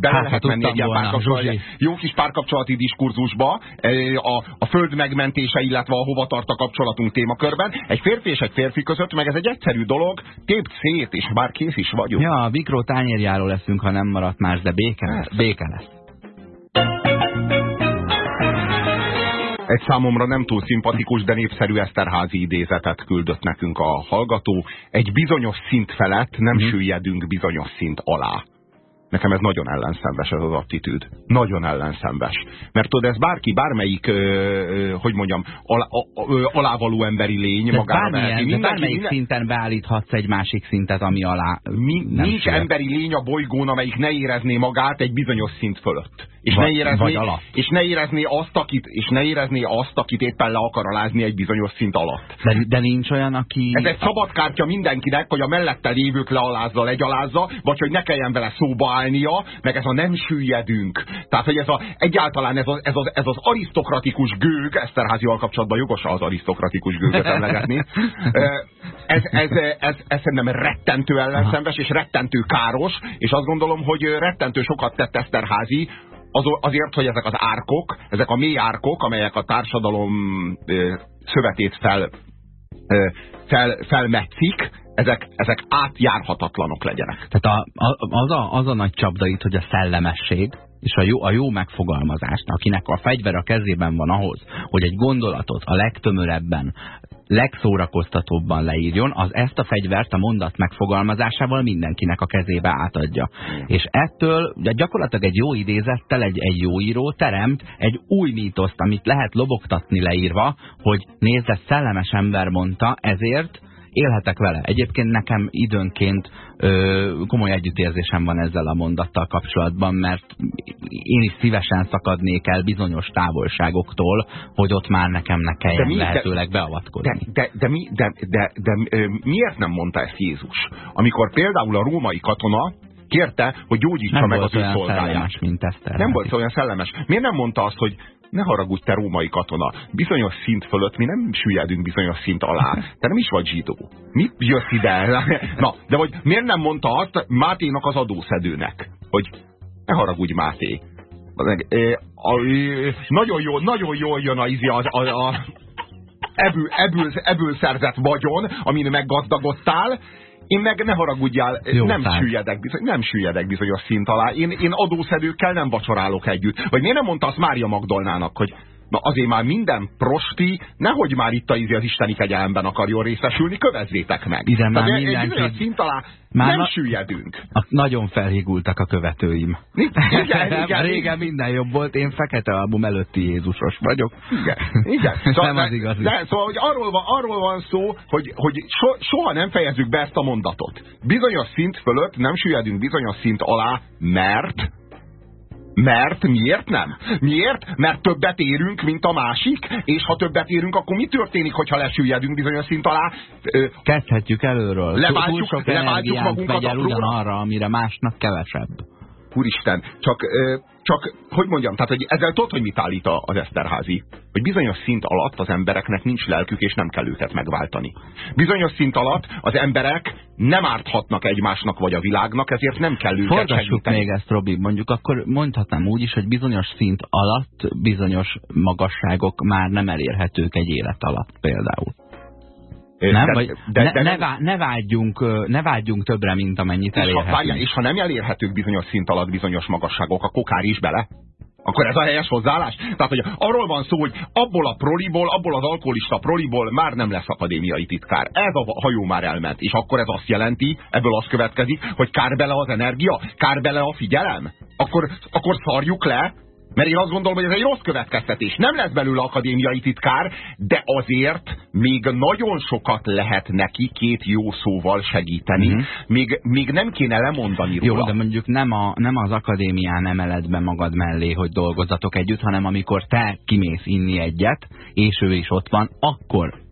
bele hát, lehet menni egy ilyen jó kis párkapcsolati diskurzusba, a, a föld megmentése, illetve a hova tart a kapcsolatunk témakörben. Egy férfi és egy férfi között, meg ez egy egyszerű dolog, tép szét, és már kész is vagyunk.
Ja, a mikró tányérjáról leszünk, ha nem maradt más, de béke lesz. Béke lesz.
Egy számomra nem túl szimpatikus, de népszerű Eszterházi idézetet küldött nekünk a hallgató. Egy bizonyos szint felett nem hmm. süllyedünk bizonyos szint alá. Nekem ez nagyon ellenszenves ez az attitűd. Nagyon ellenszenves. Mert tudod, ez bárki, bármelyik, ö, ö, hogy mondjam, alá, ö, alávaló emberi lény
de magára bármilyen, bármelyik minden... szinten beállíthatsz egy másik szintet, ami alá
Mi, Nincs fél. emberi lény a bolygón, amelyik ne érezné magát egy bizonyos szint fölött. És, vagy, ne érezné, és ne érezné azt, akit, és ne érezné azt, akit éppen le akar alázni egy bizonyos szint alatt.
De, de nincs olyan, aki...
Ez egy szabad kártya mindenkinek, hogy a mellette lévők lealázza, legyalázza, vagy hogy ne kelljen vele szóba állnia, meg ez a nem süllyedünk. Tehát, hogy ez a, egyáltalán ez, a, ez, az, ez az arisztokratikus gőg, Eszterházival kapcsolatban jogos az arisztokratikus gőgöt emlegetni, ez, ez, ez, ez, ez szerintem rettentő ellenszenves, és rettentő káros, és azt gondolom, hogy rettentő sokat tett Eszterházi az, azért, hogy ezek az árkok, ezek a mély árkok, amelyek a társadalom ö, szövetét fel, fel, felmetszik, ezek, ezek átjárhatatlanok legyenek.
Tehát a, az, a, az a nagy csapda itt, hogy a szellemesség, és a jó, a jó megfogalmazást, akinek a fegyver a kezében van ahhoz, hogy egy gondolatot a legtömörebben, legszórakoztatóbban leírjon, az ezt a fegyvert a mondat megfogalmazásával mindenkinek a kezébe átadja. Mm. És ettől ugye gyakorlatilag egy jó idézettel egy, egy jó író teremt egy új mítoszt, amit lehet lobogtatni leírva, hogy nézd, ez szellemes ember mondta, ezért élhetek vele. Egyébként nekem időnként ö, komoly együttérzésem van ezzel a mondattal kapcsolatban, mert én is szívesen szakadnék el bizonyos távolságoktól, hogy ott már nekem ne kelljen mi, lehetőleg de, beavatkozni.
De, de, de, mi, de, de, de, de miért nem mondta ezt Jézus? Amikor például a római katona kérte, hogy gyógyítsa nem meg az ő szolgáját.
mint Eszter.
Nem volt olyan szellemes. Miért nem mondta azt, hogy ne haragudj, te római katona. Bizonyos szint fölött mi nem süllyedünk bizonyos szint alá. Te nem is vagy zsidó. Mi jössz ide? Na, de hogy miért nem mondta azt Máténak az adószedőnek, hogy ne haragudj, Máté. Nagyon jól, nagyon jól jön a, a, a, a ebből, ebből, ebből szerzett vagyon, amin meggazdagodtál, én meg ne haragudjál, Jó, nem süllyedek, bizony, nem süllyedek bizonyos szint alá. Én, én adószedőkkel nem vacsorálok együtt. Vagy miért nem mondta azt Mária Magdolnának, hogy Na azért már minden prosti, nehogy már itt a az isteni kegyelemben akarjon részesülni, kövezzétek meg.
Igen, már mindenki...
Egy szint alá már nem na... süllyedünk.
A, nagyon felhígultak a követőim.
Igen, igen,
Régen minden jobb volt, én fekete album előtti Jézusos vagyok.
Igen, igen. Szóval, nem az igaz. De, szóval, hogy arról van, arról van szó, hogy, hogy so, soha nem fejezzük be ezt a mondatot. Bizonyos szint fölött nem süllyedünk bizonyos szint alá, mert mert miért nem? Miért? Mert többet érünk, mint a másik, és ha többet érünk, akkor mi történik, hogyha lesüllyedünk bizonyos szint alá?
Kezdhetjük előről.
Leváltjuk, leváltjuk magunkat
megy el ugyanarra, amire másnak kevesebb.
Úristen, csak, csak, hogy mondjam, tehát hogy ezzel tudod, hogy mit állít az Eszterházi? Hogy bizonyos szint alatt az embereknek nincs lelkük, és nem kell őket megváltani. Bizonyos szint alatt az emberek nem árthatnak egymásnak vagy a világnak, ezért nem kell őket
Forgassuk
segíteni.
még ezt, Robi, mondjuk akkor mondhatnám úgy is, hogy bizonyos szint alatt bizonyos magasságok már nem elérhetők egy élet alatt például. Nem? Vagy
de,
ne,
de,
ne, vá, ne, vágyjunk, ne vágyjunk többre, mint amennyit
és, ha,
elérhetünk.
várjál, és ha nem elérhetők bizonyos szint alatt bizonyos magasságok, akkor kár is bele? Akkor ez a helyes hozzáállás? Tehát, hogy arról van szó, hogy abból a proliból, abból az alkoholista proliból már nem lesz akadémiai titkár. Ez a hajó már elment. És akkor ez azt jelenti, ebből az következik, hogy kár bele az energia, kár bele a figyelem? Akkor, akkor szarjuk le, mert én azt gondolom, hogy ez egy rossz következtetés. Nem lesz belőle akadémiai titkár, de azért még nagyon sokat lehet neki két jó szóval segíteni. Mm. -hmm. még, még nem kéne lemondani róla.
Jó, de mondjuk nem, a, nem az akadémián emeled be magad mellé, hogy dolgozzatok együtt, hanem amikor te kimész inni egyet, és ő is ott van, akkor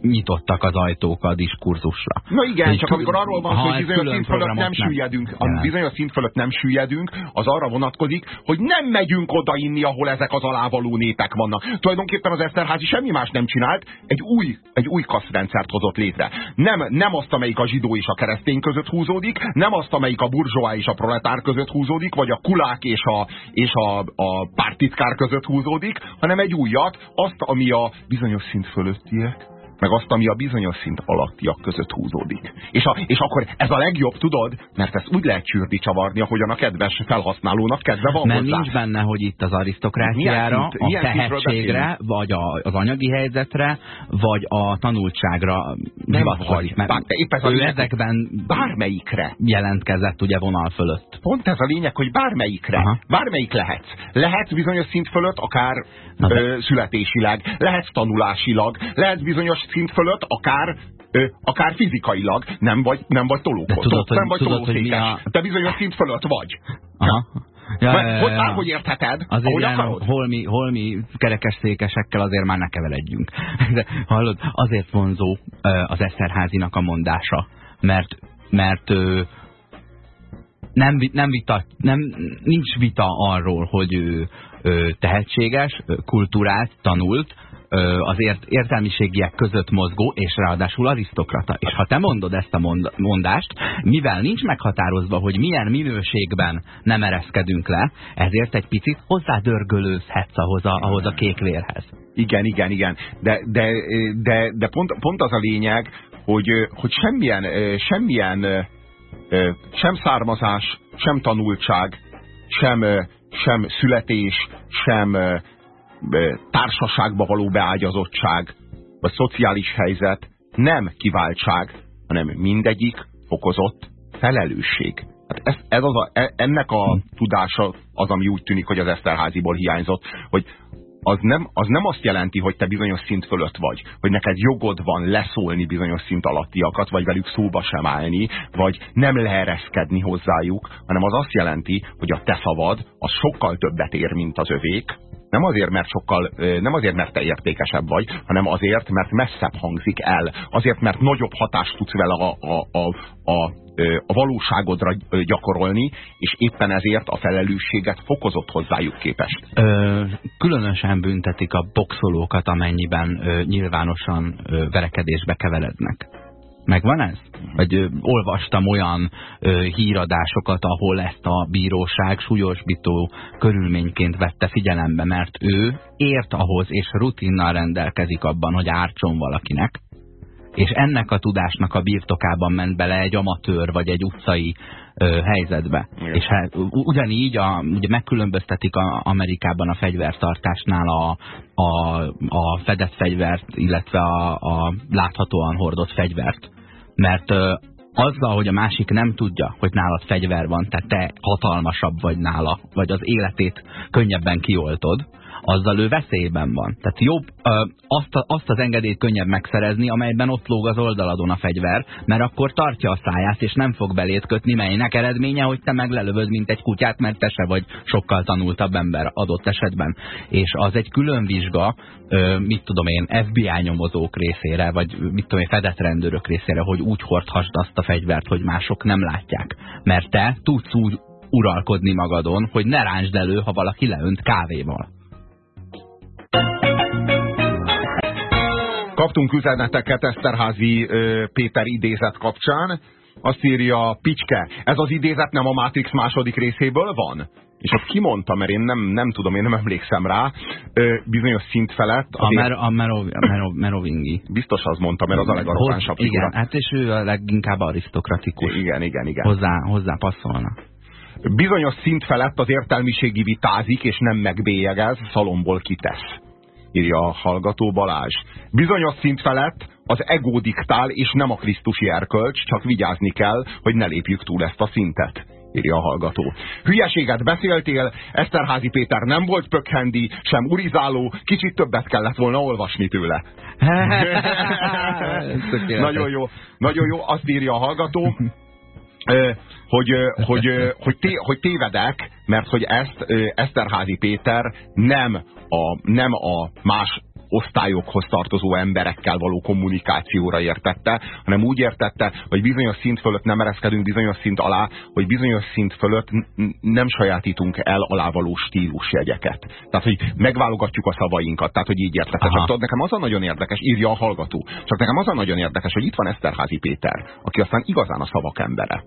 nyitottak az ajtók a diskurzusra.
Na igen,
Hogy
csak amikor arról van
ha
hogy
egy
bizonyos szint fölött nem süllyedünk, a bizonyos szint fölött nem süllyedünk, az arra vonatkozik, hogy nem megyünk oda inni, ahol ezek az alávaló népek vannak. Tulajdonképpen az Eszterházi semmi más nem csinált, egy új, egy új kasztrendszert hozott létre. Nem, nem azt, amelyik a zsidó és a keresztény között húzódik, nem azt, amelyik a burzsóá és a proletár között húzódik, vagy a kulák és a, és a, a pártitkár között húzódik, hanem egy újat, azt, ami a bizonyos szint fölöttiek, meg azt, ami a bizonyos szint alattiak között húzódik. És, a, és akkor ez a legjobb, tudod, mert ezt úgy lehet csürdi csavarni, ahogyan a kedves felhasználónak kedve van
Mert
hozzá.
nincs benne, hogy itt az arisztokráciára,
szint-
a tehetségre, vagy a, az anyagi helyzetre, vagy a tanultságra hivatkozik. Mert
Bár- épp ez a lényeg,
ezekben
Bármelyikre.
jelentkezett ugye vonal fölött.
Pont ez a lényeg, hogy bármelyikre.
Aha.
Bármelyik lehetsz. Lehet bizonyos szint fölött, akár
Na
ö, születésileg, lehet tanulásilag, lehet bizonyos szint fölött, akár akár fizikailag, nem vagy, nem vagy tolókos,
De tudod, hogy-
nem vagy
tudod, hogy
tolószékes.
a-
Te bizonyos szint fölött vagy.
Aha. Ja,
Mert
ja,
hogy
ja.
bárhogy értheted,
Azért
ahogy
ilyen
akarod.
holmi, holmi kerekesszékesekkel azért már ne keveredjünk. De hallod, azért vonzó az Eszterházinak a mondása, mert, mert nem, nem vita, nem, nincs vita arról, hogy ő, ő tehetséges, ö, kulturált, tanult, az ért, értelmiségiek között mozgó, és ráadásul arisztokrata. És ha te mondod ezt a mond, mondást, mivel nincs meghatározva, hogy milyen minőségben nem ereszkedünk le, ezért egy picit hozzádörgölőzhetsz ahhoz a, ahhoz a kékvérhez.
Igen, igen, igen. De, de, de, de pont, pont az a lényeg, hogy, hogy semmilyen, semmilyen sem származás, sem tanultság, sem, sem születés, sem társaságba való beágyazottság, vagy szociális helyzet nem kiváltság, hanem mindegyik fokozott felelősség. Hát ez, ez az a, e- ennek a tudása az, ami úgy tűnik, hogy az Eszterháziból hiányzott, hogy az nem, az nem azt jelenti, hogy te bizonyos szint fölött vagy, hogy neked jogod van leszólni bizonyos szint alattiakat, vagy velük szóba sem állni, vagy nem leereszkedni hozzájuk, hanem az azt jelenti, hogy a te szavad az sokkal többet ér, mint az övék, nem azért, mert sokkal, nem azért, mert te értékesebb vagy, hanem azért, mert messzebb hangzik el. Azért, mert nagyobb hatást tudsz vele a, a, a, a, a valóságodra gyakorolni, és éppen ezért a felelősséget fokozott hozzájuk képest.
Ö, különösen büntetik a boxolókat, amennyiben ö, nyilvánosan ö, verekedésbe keverednek. Megvan ez? Vagy ö, olvastam olyan ö, híradásokat, ahol ezt a bíróság súlyosbító körülményként vette figyelembe, mert ő ért ahhoz, és rutinnal rendelkezik abban, hogy ártson valakinek, és ennek a tudásnak a birtokában ment bele egy amatőr vagy egy utcai ö, helyzetbe.
Igen.
És hát, ugyanígy a, ugye megkülönböztetik a, Amerikában a fegyvertartásnál a, a, a fedett fegyvert, illetve a, a láthatóan hordott fegyvert. Mert azzal, hogy a másik nem tudja, hogy nálad fegyver van, tehát te hatalmasabb vagy nála, vagy az életét könnyebben kioltod, azzal ő veszélyben van. Tehát jobb ö, azt, a, azt az engedélyt könnyebb megszerezni, amelyben ott lóg az oldaladon a fegyver, mert akkor tartja a száját, és nem fog belét kötni, melynek eredménye, hogy te meglelövöd, mint egy kutyát, mert te se vagy sokkal tanultabb ember adott esetben. És az egy külön vizsga, ö, mit tudom én, FBI nyomozók részére, vagy mit tudom én, fedett rendőrök részére, hogy úgy hordhassd azt a fegyvert, hogy mások nem látják. Mert te tudsz úgy uralkodni magadon, hogy ne ráncsd elő, ha valaki leönt kávéval.
Kaptunk üzeneteket Eszterházi Péter idézet kapcsán. Azt írja Picske, ez az idézet nem a Matrix második részéből van? És azt kimondta, mert én nem, nem tudom, én nem emlékszem rá, bizonyos szint felett.
A, mer, a Merov, Merov, Merovingi.
Biztos az mondta, mert az a legarrogánsabb
Igen, hát és ő a leginkább arisztokratikus.
Igen, igen, igen.
Hozzá, hozzá passzolna.
Bizonyos szint felett az értelmiségi vitázik, és nem megbélyegez, szalomból kitesz írja a hallgató Balázs. Bizonyos szint felett az ego diktál, és nem a krisztusi erkölcs, csak vigyázni kell, hogy ne lépjük túl ezt a szintet írja a hallgató. Hülyeséget beszéltél, Eszterházi Péter nem volt pökhendi, sem urizáló, kicsit többet kellett volna olvasni tőle. nagyon jó, nagyon jó, azt írja a hallgató, hogy, hogy, hogy, té, hogy tévedek, mert hogy ezt Eszterházi Péter nem a, nem a más osztályokhoz tartozó emberekkel való kommunikációra értette, hanem úgy értette, hogy bizonyos szint fölött nem ereszkedünk bizonyos szint alá, hogy bizonyos szint fölött nem sajátítunk el alávaló stílusjegyeket. Tehát, hogy megválogatjuk a szavainkat, tehát, hogy így értette. Csak tudod, nekem az a nagyon érdekes, írja a hallgató, csak nekem az a nagyon érdekes, hogy itt van Eszterházi Péter, aki aztán igazán a szavak embere.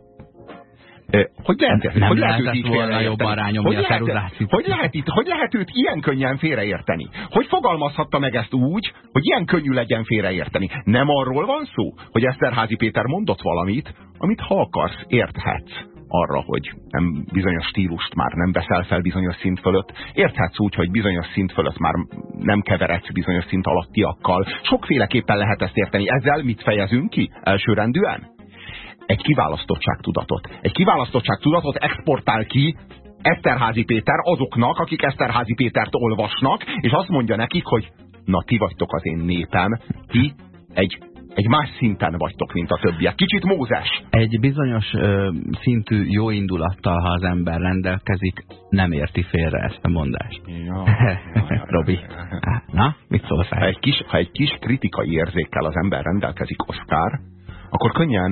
Hogy lehet,
nem
hogy
lehet őt így volna jobban rányomni
hogy
a
lehet, hogy, lehet itt, hogy lehet őt ilyen könnyen félreérteni? Hogy fogalmazhatta meg ezt úgy, hogy ilyen könnyű legyen félreérteni? Nem arról van szó, hogy Eszterházi Péter mondott valamit, amit ha akarsz, érthetsz arra, hogy nem bizonyos stílust már nem veszel fel bizonyos szint fölött. Érthetsz úgy, hogy bizonyos szint fölött már nem keveredsz bizonyos szint alattiakkal. Sokféleképpen lehet ezt érteni. Ezzel mit fejezünk ki elsőrendűen? Egy kiválasztottságtudatot. Egy kiválasztottságtudatot exportál ki Eszterházi Péter azoknak, akik Eszterházi Pétert olvasnak, és azt mondja nekik, hogy na ti vagytok az én népem, ti egy egy más szinten vagytok, mint a többiek. Kicsit Mózes.
Egy bizonyos ö, szintű jó indulattal, ha az ember rendelkezik, nem érti félre ezt a mondást. Ja, Robi. Na, mit szólsz?
Ha egy, kis, ha egy kis kritikai érzékkel az ember rendelkezik, Oszkár, akkor könnyen,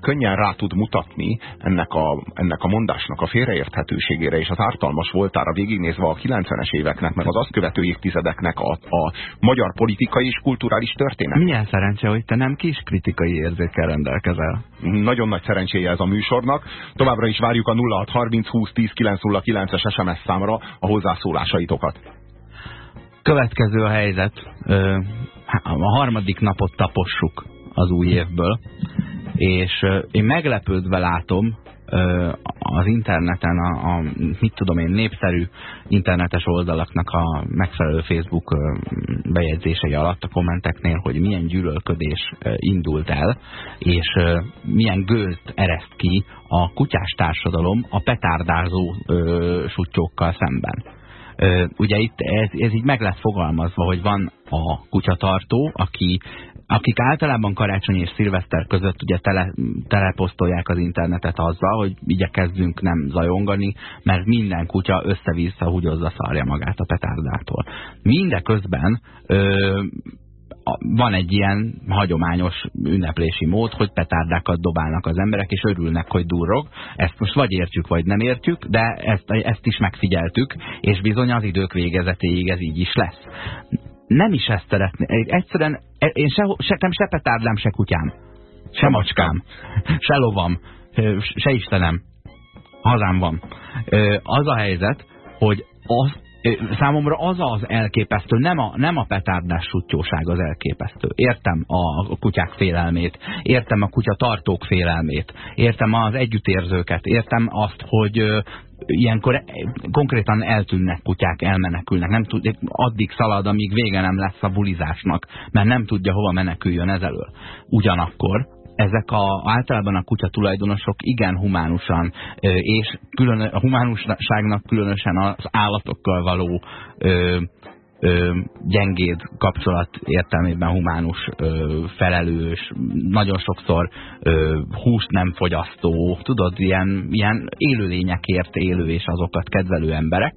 könnyen rá tud mutatni ennek a, ennek a mondásnak a félreérthetőségére és az ártalmas voltára végignézve a 90-es éveknek, meg az azt követő évtizedeknek a, a magyar politikai és kulturális történet.
Milyen szerencse, hogy te nem kis kritikai érzékkel rendelkezel.
Nagyon nagy szerencséje ez a műsornak. Továbbra is várjuk a 0630 20 10 909-es SMS számra a hozzászólásaitokat.
Következő a helyzet. A harmadik napot tapossuk az új évből, és én meglepődve látom az interneten, a, a mit tudom én, népszerű internetes oldalaknak a megfelelő Facebook bejegyzései alatt a kommenteknél, hogy milyen gyűlölködés indult el, és milyen gőzt ereszt ki a kutyás társadalom a petárdázó sutyókkal szemben. Ugye itt ez, ez így meg lett fogalmazva, hogy van a kutyatartó, aki akik általában karácsony és szilveszter között ugye tele, teleposztolják az internetet azzal, hogy igyekezzünk nem zajongani, mert minden kutya össze-vissza húgyozza szarja magát a petárdától. Mindeközben ö, van egy ilyen hagyományos ünneplési mód, hogy petárdákat dobálnak az emberek, és örülnek, hogy durrog. Ezt most vagy értjük, vagy nem értjük, de ezt, ezt is megfigyeltük, és bizony az idők végezetéig ez így is lesz nem is ezt szeretné. Egyszerűen én se, se, nem se petárdám, se kutyám. Se macskám. Se lovam. Se Istenem. Hazám van. Az a helyzet, hogy az, számomra az az elképesztő, nem a, nem a petárdás sutyóság az elképesztő. Értem a kutyák félelmét, értem a kutya tartók félelmét, értem az együttérzőket, értem azt, hogy ilyenkor konkrétan eltűnnek kutyák, elmenekülnek. Nem tud, addig szalad, amíg vége nem lesz a bulizásnak, mert nem tudja hova meneküljön ezelől. Ugyanakkor ezek a, általában a kutya tulajdonosok igen humánusan, és külön, a humánusságnak különösen az állatokkal való ö, gyengéd kapcsolat értelmében humánus, ö, felelős, nagyon sokszor ö, húst nem fogyasztó, tudod, ilyen, ilyen élőlényekért élő és azokat kedvelő emberek,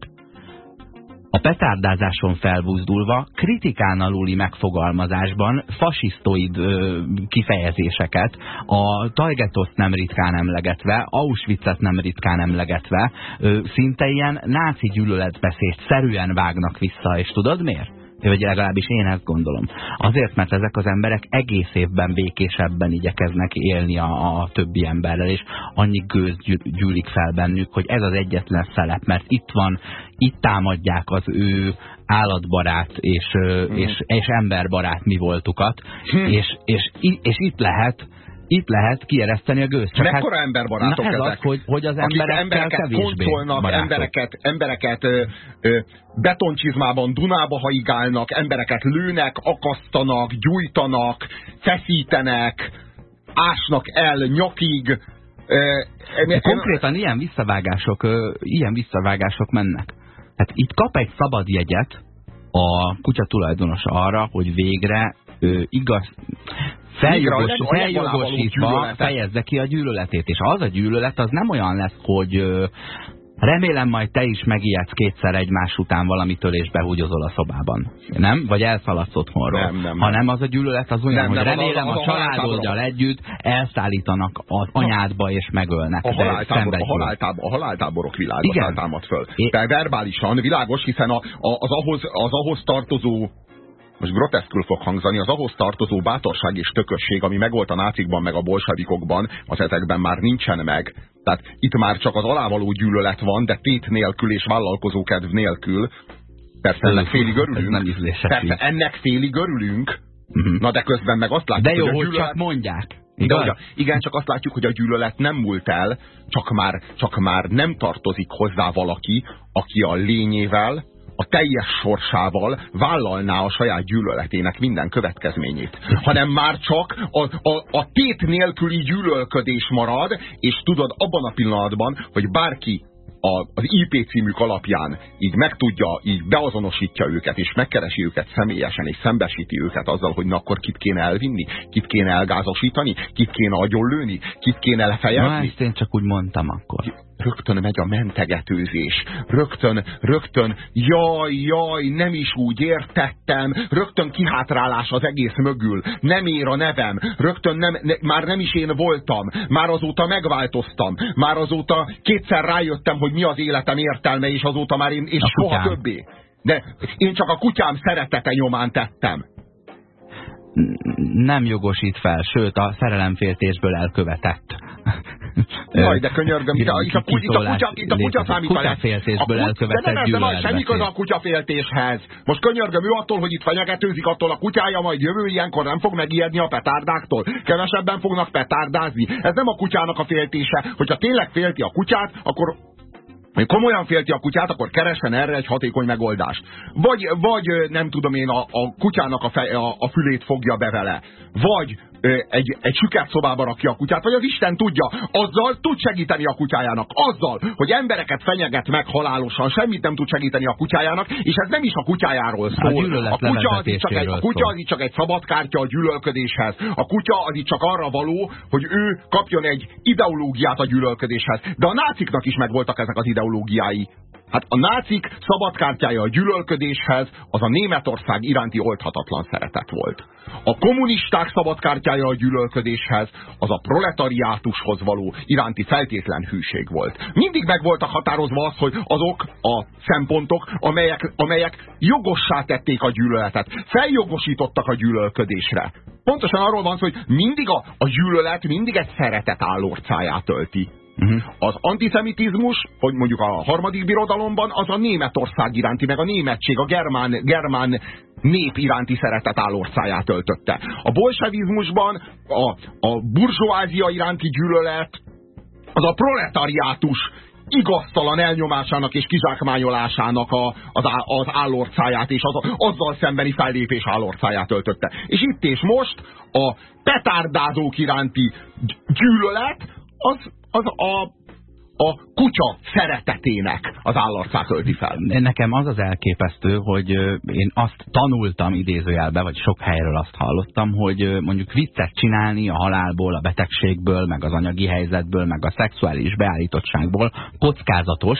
a petárdázáson felbuzdulva, kritikán aluli megfogalmazásban fasisztoid ö, kifejezéseket, a Tajgetoszt nem ritkán emlegetve, Auschwitzet nem ritkán emlegetve, ö, szinte ilyen náci gyűlöletbeszéd szerűen vágnak vissza, és tudod miért? Vagy legalábbis én ezt gondolom. Azért, mert ezek az emberek egész évben békésebben igyekeznek élni a, a többi emberrel, és annyi gőz gyűlik fel bennük, hogy ez az egyetlen szelep, mert itt van, itt támadják az ő állatbarát és, mm. és, és emberbarát mi voltukat, hm. és, és, és itt lehet itt lehet kiereszteni a gőzt.
Csak Mekkora hát, emberbarátok
na
ez
ezek? Az, hogy, hogy az emberekkel
embereket koncolnak, embereket, embereket ö, ö, betoncsizmában Dunába haigálnak, embereket lőnek, akasztanak, gyújtanak, feszítenek, ásnak el nyakig.
De konkrétan ilyen visszavágások, ilyen visszavágások mennek. Hát itt kap egy szabad jegyet a kutya tulajdonos arra, hogy végre igaz, feljogos, feljogosítva fejezze ki a gyűlöletét. És az a gyűlölet az nem olyan lesz, hogy remélem majd te is megijedsz kétszer egymás után valamitől és behúgyozol a szobában. Nem? Vagy elszaladsz otthonról. Nem, nem, nem. Hanem az a gyűlölet az olyan, nem, hogy nem, remélem az, az a, a családoddal együtt elszállítanak az anyádba és megölnek.
A haláltábor, a haláltábor, a haláltáborok világot támad föl. De verbálisan világos, hiszen a, a, az, ahhoz, az ahhoz tartozó most groteszkül fog hangzani, az ahhoz tartozó bátorság és tökösség, ami megvolt a nácikban, meg a bolsavikokban, az ezekben már nincsen meg. Tehát itt már csak az alávaló gyűlölet van, de tét nélkül és vállalkozókedv nélkül. Persze ennek félig örülünk.
Nem
Persze ennek félig örülünk. Uh -huh. Na de közben meg azt látjuk,
de jó, hogy, a gyűlölet... csak mondják.
De ugye, igen, csak azt látjuk, hogy a gyűlölet nem múlt el, csak már, csak már nem tartozik hozzá valaki, aki a lényével, a teljes sorsával vállalná a saját gyűlöletének minden következményét. Hanem már csak a, a, a tét nélküli gyűlölködés marad, és tudod abban a pillanatban, hogy bárki a, az IP címük alapján így megtudja, így beazonosítja őket, és megkeresi őket személyesen, és szembesíti őket azzal, hogy na akkor kit kéne elvinni, kit kéne elgázosítani, kit kéne agyonlőni, kit kéne lefejezni. Na,
ezt én csak úgy mondtam akkor
rögtön megy a mentegetőzés, rögtön, rögtön, jaj, jaj, nem is úgy értettem, rögtön kihátrálás az egész mögül, nem ér a nevem, rögtön nem, ne, már nem is én voltam, már azóta megváltoztam, már azóta kétszer rájöttem, hogy mi az életem értelme, és azóta már én, és a soha kutyám. többé. De én csak a kutyám szeretete nyomán tettem
nem jogosít fel, sőt a szerelemféltésből elkövetett.
Jaj, de könyörgöm, itt a, itt a, itt a kutya, itt a kutya számít
a Kutyaféltésből elkövetett
De nem, nem, semmi köze a kutyaféltéshez. Most könyörgöm, ő attól, hogy itt fenyegetőzik, attól a kutyája majd jövő ilyenkor nem fog megijedni a petárdáktól. Kevesebben fognak petárdázni. Ez nem a kutyának a féltése. Hogyha tényleg félti a kutyát, akkor hogy komolyan félti a kutyát, akkor keressen erre egy hatékony megoldást. Vagy, vagy nem tudom én, a, a kutyának a, fej, a, a fülét fogja be vele. Vagy egy, egy süket szobába rakja a kutyát, vagy az Isten tudja, azzal tud segíteni a kutyájának. Azzal, hogy embereket fenyeget meg halálosan, semmit nem tud segíteni a kutyájának, és ez nem is a kutyájáról szól.
A, a kutya
az itt csak egy, a kutya az itt csak egy szabadkártya a gyűlölködéshez. A kutya az itt csak arra való, hogy ő kapjon egy ideológiát a gyűlölködéshez. De a náciknak is megvoltak ezek az ideológiái. Hát a nácik szabadkártyája a gyűlölködéshez az a Németország iránti oldhatatlan szeretet volt. A kommunisták szabadkártyája a gyűlölködéshez az a proletariátushoz való iránti feltétlen hűség volt. Mindig meg voltak határozva az, hogy azok a szempontok, amelyek, amelyek jogossá tették a gyűlöletet, feljogosítottak a gyűlölködésre. Pontosan arról van szó, hogy mindig a, a gyűlölet mindig egy szeretet állorcáját tölti. -huh. Az antiszemitizmus, hogy mondjuk a harmadik birodalomban, az a Németország iránti, meg a németség, a germán, germán nép iránti szeretet állorszáját töltötte. A bolsevizmusban a, a burzsóázia iránti gyűlölet, az a proletariátus igaztalan elnyomásának és kizsákmányolásának a, az, az állorcáját és az, azzal szembeni fellépés állorcáját töltötte. És itt és most a petárdázók iránti gyűlölet az, az a a kutya szeretetének az állarcát ölti fel.
Nekem az az elképesztő, hogy én azt tanultam idézőjelbe, vagy sok helyről azt hallottam, hogy mondjuk viccet csinálni a halálból, a betegségből, meg az anyagi helyzetből, meg a szexuális beállítottságból kockázatos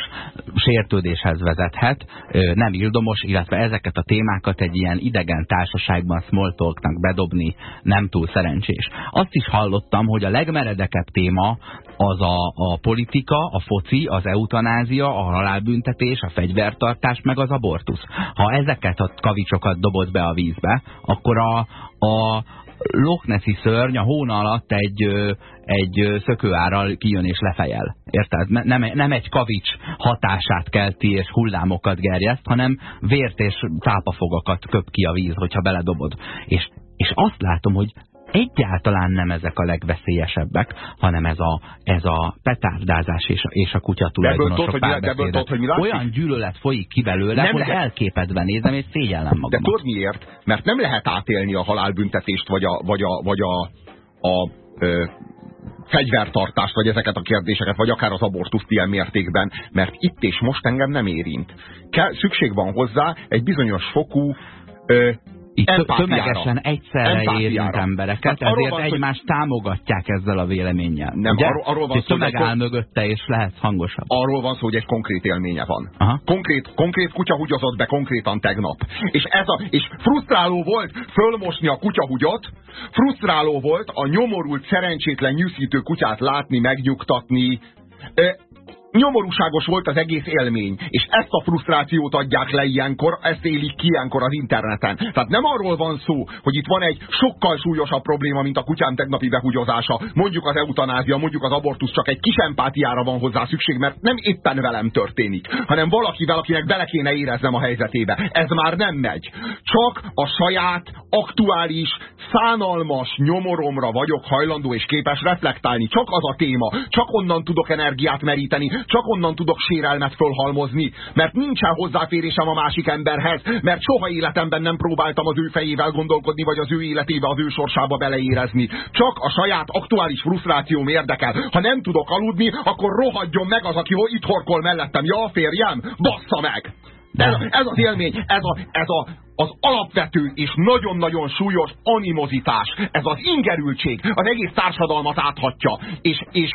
sértődéshez vezethet, nem ildomos, illetve ezeket a témákat egy ilyen idegen társaságban small talknak bedobni nem túl szerencsés. Azt is hallottam, hogy a legmeredekebb téma az a, a politika, a foci, az eutanázia, a halálbüntetés, a fegyvertartás, meg az abortusz. Ha ezeket a kavicsokat dobod be a vízbe, akkor a, a Loch Nessi szörny a hóna alatt egy, egy szökőárral kijön és lefejel. Érted? Nem, nem egy kavics hatását kelti és hullámokat gerjeszt, hanem vért és tápafogakat köp ki a víz, hogyha beledobod. És, és azt látom, hogy egyáltalán nem ezek a legveszélyesebbek, hanem ez a, ez a petárdázás és a, és a kutya tulajdonosok párbeszéde. Olyan gyűlölet folyik ki belőle, nem hogy lehet. elképedve nézem, és szégyellem magamat.
De tudod miért? Mert nem lehet átélni a halálbüntetést, vagy a, vagy a, vagy a, a ö, fegyvertartást, vagy ezeket a kérdéseket, vagy akár az abortuszt ilyen mértékben, mert itt és most engem nem érint. Kell, szükség van hozzá egy bizonyos fokú ö,
itt tömegesen egyszerre érint embereket, hát ezért van, egymást hogy... támogatják ezzel a véleménnyel. Nem, Ugye? arról, arról van szó, tömeg áll mögötte, és lehet hangosabb.
Arról van szó, hogy egy konkrét élménye van. Aha. Konkrét, konkrét kutya hugyozott be konkrétan tegnap. És, ez a, és frusztráló volt fölmosni a kutyahugyot, frusztráló volt a nyomorult, szerencsétlen, nyűszítő kutyát látni, megnyugtatni, nyomorúságos volt az egész élmény, és ezt a frusztrációt adják le ilyenkor, ezt élik ki ilyenkor az interneten. Tehát nem arról van szó, hogy itt van egy sokkal súlyosabb probléma, mint a kutyám tegnapi behugyozása, mondjuk az eutanázia, mondjuk az abortusz, csak egy kis empátiára van hozzá szükség, mert nem éppen velem történik, hanem valakivel, akinek bele kéne éreznem a helyzetébe. Ez már nem megy. Csak a saját, aktuális, szánalmas nyomoromra vagyok hajlandó és képes reflektálni. Csak az a téma, csak onnan tudok energiát meríteni, csak onnan tudok sérelmet fölhalmozni, mert nincsen hozzáférésem a másik emberhez, mert soha életemben nem próbáltam az ő fejével gondolkodni, vagy az ő életébe, az ő sorsába beleérezni. Csak a saját aktuális frusztrációm érdekel. Ha nem tudok aludni, akkor rohadjon meg az, aki itt horkol mellettem. Ja, a férjem, bassza meg! De ez, ez az élmény, ez, a, ez a, az alapvető és nagyon-nagyon súlyos animozitás, ez az ingerültség az egész társadalmat áthatja, és, és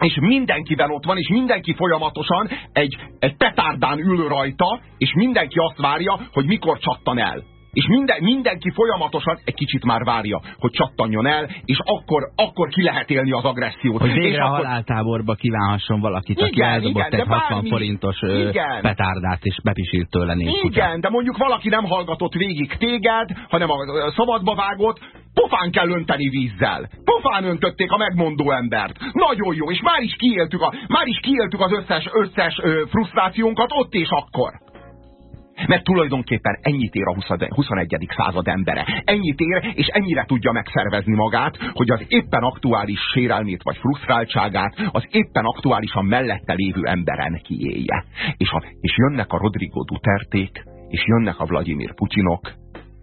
és mindenkiben ott van, és mindenki folyamatosan egy, egy petárdán ül rajta, és mindenki azt várja, hogy mikor csattan el. És minden, mindenki folyamatosan egy kicsit már várja, hogy csattanjon el, és akkor, akkor ki lehet élni az agressziót.
Hogy végre
és
akkor... haláltáborba kívánhasson valakit, igen, aki eldobott igen, egy 60 bármi... forintos igen. petárdát, és bepisírt tőle négy
Igen, kutyát. de mondjuk valaki nem hallgatott végig téged, hanem a szabadba vágott, pofán kell önteni vízzel. Pofán öntötték a megmondó embert. Nagyon jó, és már is kiéltük, a, már is kiéltük az összes, összes ö, frusztrációnkat ott és akkor. Mert tulajdonképpen ennyit ér a 21. század embere. Ennyit ér, és ennyire tudja megszervezni magát, hogy az éppen aktuális sérelmét vagy frusztráltságát az éppen aktuálisan mellette lévő emberen kiélje. És, a, és jönnek a Rodrigo Duterték, és jönnek a Vladimir Putyinok,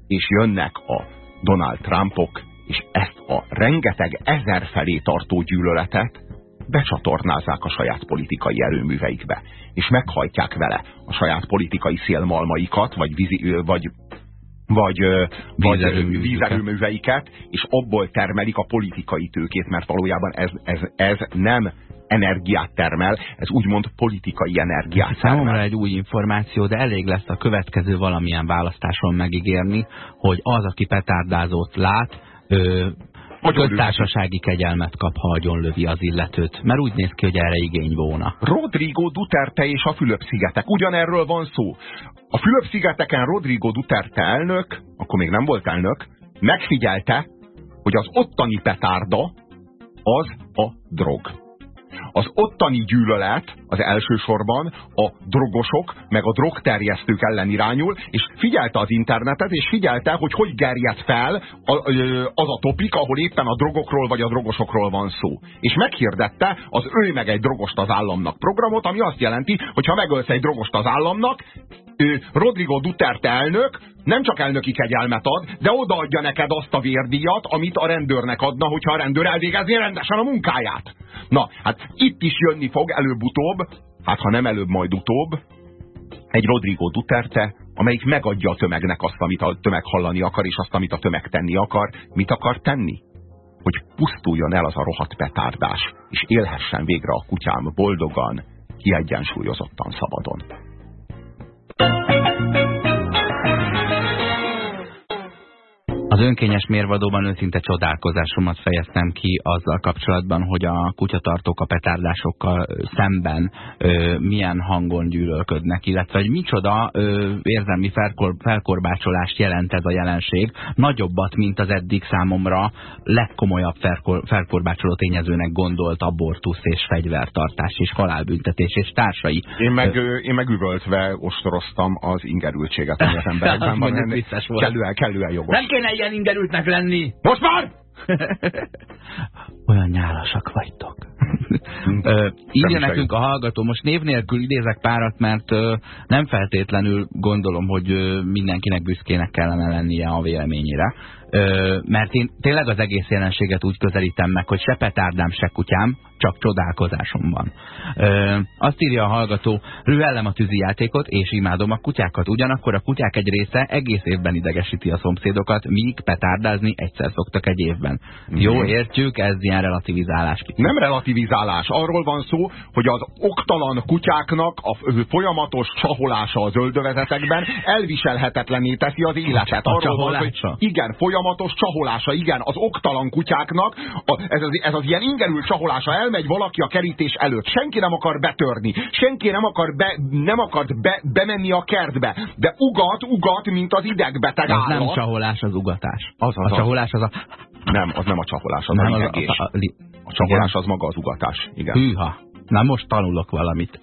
és jönnek a Donald Trumpok, és ezt a rengeteg ezer felé tartó gyűlöletet becsatornázzák a saját politikai erőműveikbe, és meghajtják vele a saját politikai szélmalmaikat, vagy, vízi, vagy, vagy, vagy vízerőműveiket, és abból termelik a politikai tőkét, mert valójában ez, ez, ez nem energiát termel, ez úgymond politikai energiát termel.
Számomra egy új információ, de elég lesz a következő valamilyen választáson megígérni, hogy az, aki petárdázót lát, köztársasági kegyelmet kap, ha agyonlövi az illetőt, mert úgy néz ki, hogy erre igény volna.
Rodrigo Duterte és a Fülöp-szigetek. Ugyanerről van szó. A Fülöp-szigeteken Rodrigo Duterte elnök, akkor még nem volt elnök, megfigyelte, hogy az ottani petárda az a drog. Az ottani gyűlölet az elsősorban a drogosok, meg a drogterjesztők ellen irányul, és figyelte az internetet, és figyelte, hogy hogy gerjed fel az a topik, ahol éppen a drogokról vagy a drogosokról van szó. És meghirdette az ő meg egy drogost az államnak programot, ami azt jelenti, hogy ha megölsz egy drogost az államnak, Rodrigo Duterte elnök nem csak elnöki kegyelmet ad, de odaadja neked azt a vérdíjat, amit a rendőrnek adna, hogyha a rendőr elvégezné rendesen a munkáját. Na, hát itt is jönni fog előbb-utóbb, hát ha nem előbb, majd utóbb, egy Rodrigo Duterte, amelyik megadja a tömegnek azt, amit a tömeg hallani akar, és azt, amit a tömeg tenni akar. Mit akar tenni? Hogy pusztuljon el az a rohadt petárdás, és élhessen végre a kutyám boldogan, kiegyensúlyozottan szabadon.
Az önkényes mérvadóban őszinte csodálkozásomat fejeztem ki azzal kapcsolatban, hogy a kutyatartók a petárdásokkal szemben ö, milyen hangon gyűlölködnek, illetve hogy micsoda ö, érzelmi felkor, felkorbácsolást jelent ez a jelenség, nagyobbat, mint az eddig számomra legkomolyabb felkor, felkorbácsoló tényezőnek gondolt abortusz és fegyvertartás és halálbüntetés és társai.
Én meg, ö, én meg üvöltve ostoroztam az ingerültséget, ami az emberekben van. Kellően, kellően jogos.
Nem kéne ilyen ingerültnek lenni.
Most már!
Olyan nyálasak vagytok. írja nekünk a hallgató, most név nélkül idézek párat, mert ö, nem feltétlenül gondolom, hogy ö, mindenkinek büszkének kellene lennie a véleményére. Ö, mert én tényleg az egész jelenséget úgy közelítem meg, hogy se petárdám, se kutyám, csak csodálkozásom van. Ö, azt írja a hallgató, rühellem a tűzi játékot, és imádom a kutyákat. Ugyanakkor a kutyák egy része egész évben idegesíti a szomszédokat, míg petárdázni egyszer szoktak egy évben. Mm. Jó, értjük, ez ilyen relativizálás.
Nem relativizálás. Arról van szó, hogy az oktalan kutyáknak a folyamatos csaholása az öldövezetekben elviselhetetlenné teszi az életet. Arról van, hogy igen, folyamatos csaholása, igen, az oktalan kutyáknak, a, ez, az, ez az ilyen ingerült csaholása, elmegy valaki a kerítés előtt, senki nem akar betörni, senki nem akar, be, nem akar be, bemenni a kertbe, de ugat, ugat, mint az idegbeteg
az
állat.
nem csaholás, az ugatás.
Az, az,
a csaholás az a...
Nem, az nem a csaholás, az nem, a, a, a, a, a csaholás az maga az ugatás. Igen.
Hűha. Na most tanulok valamit.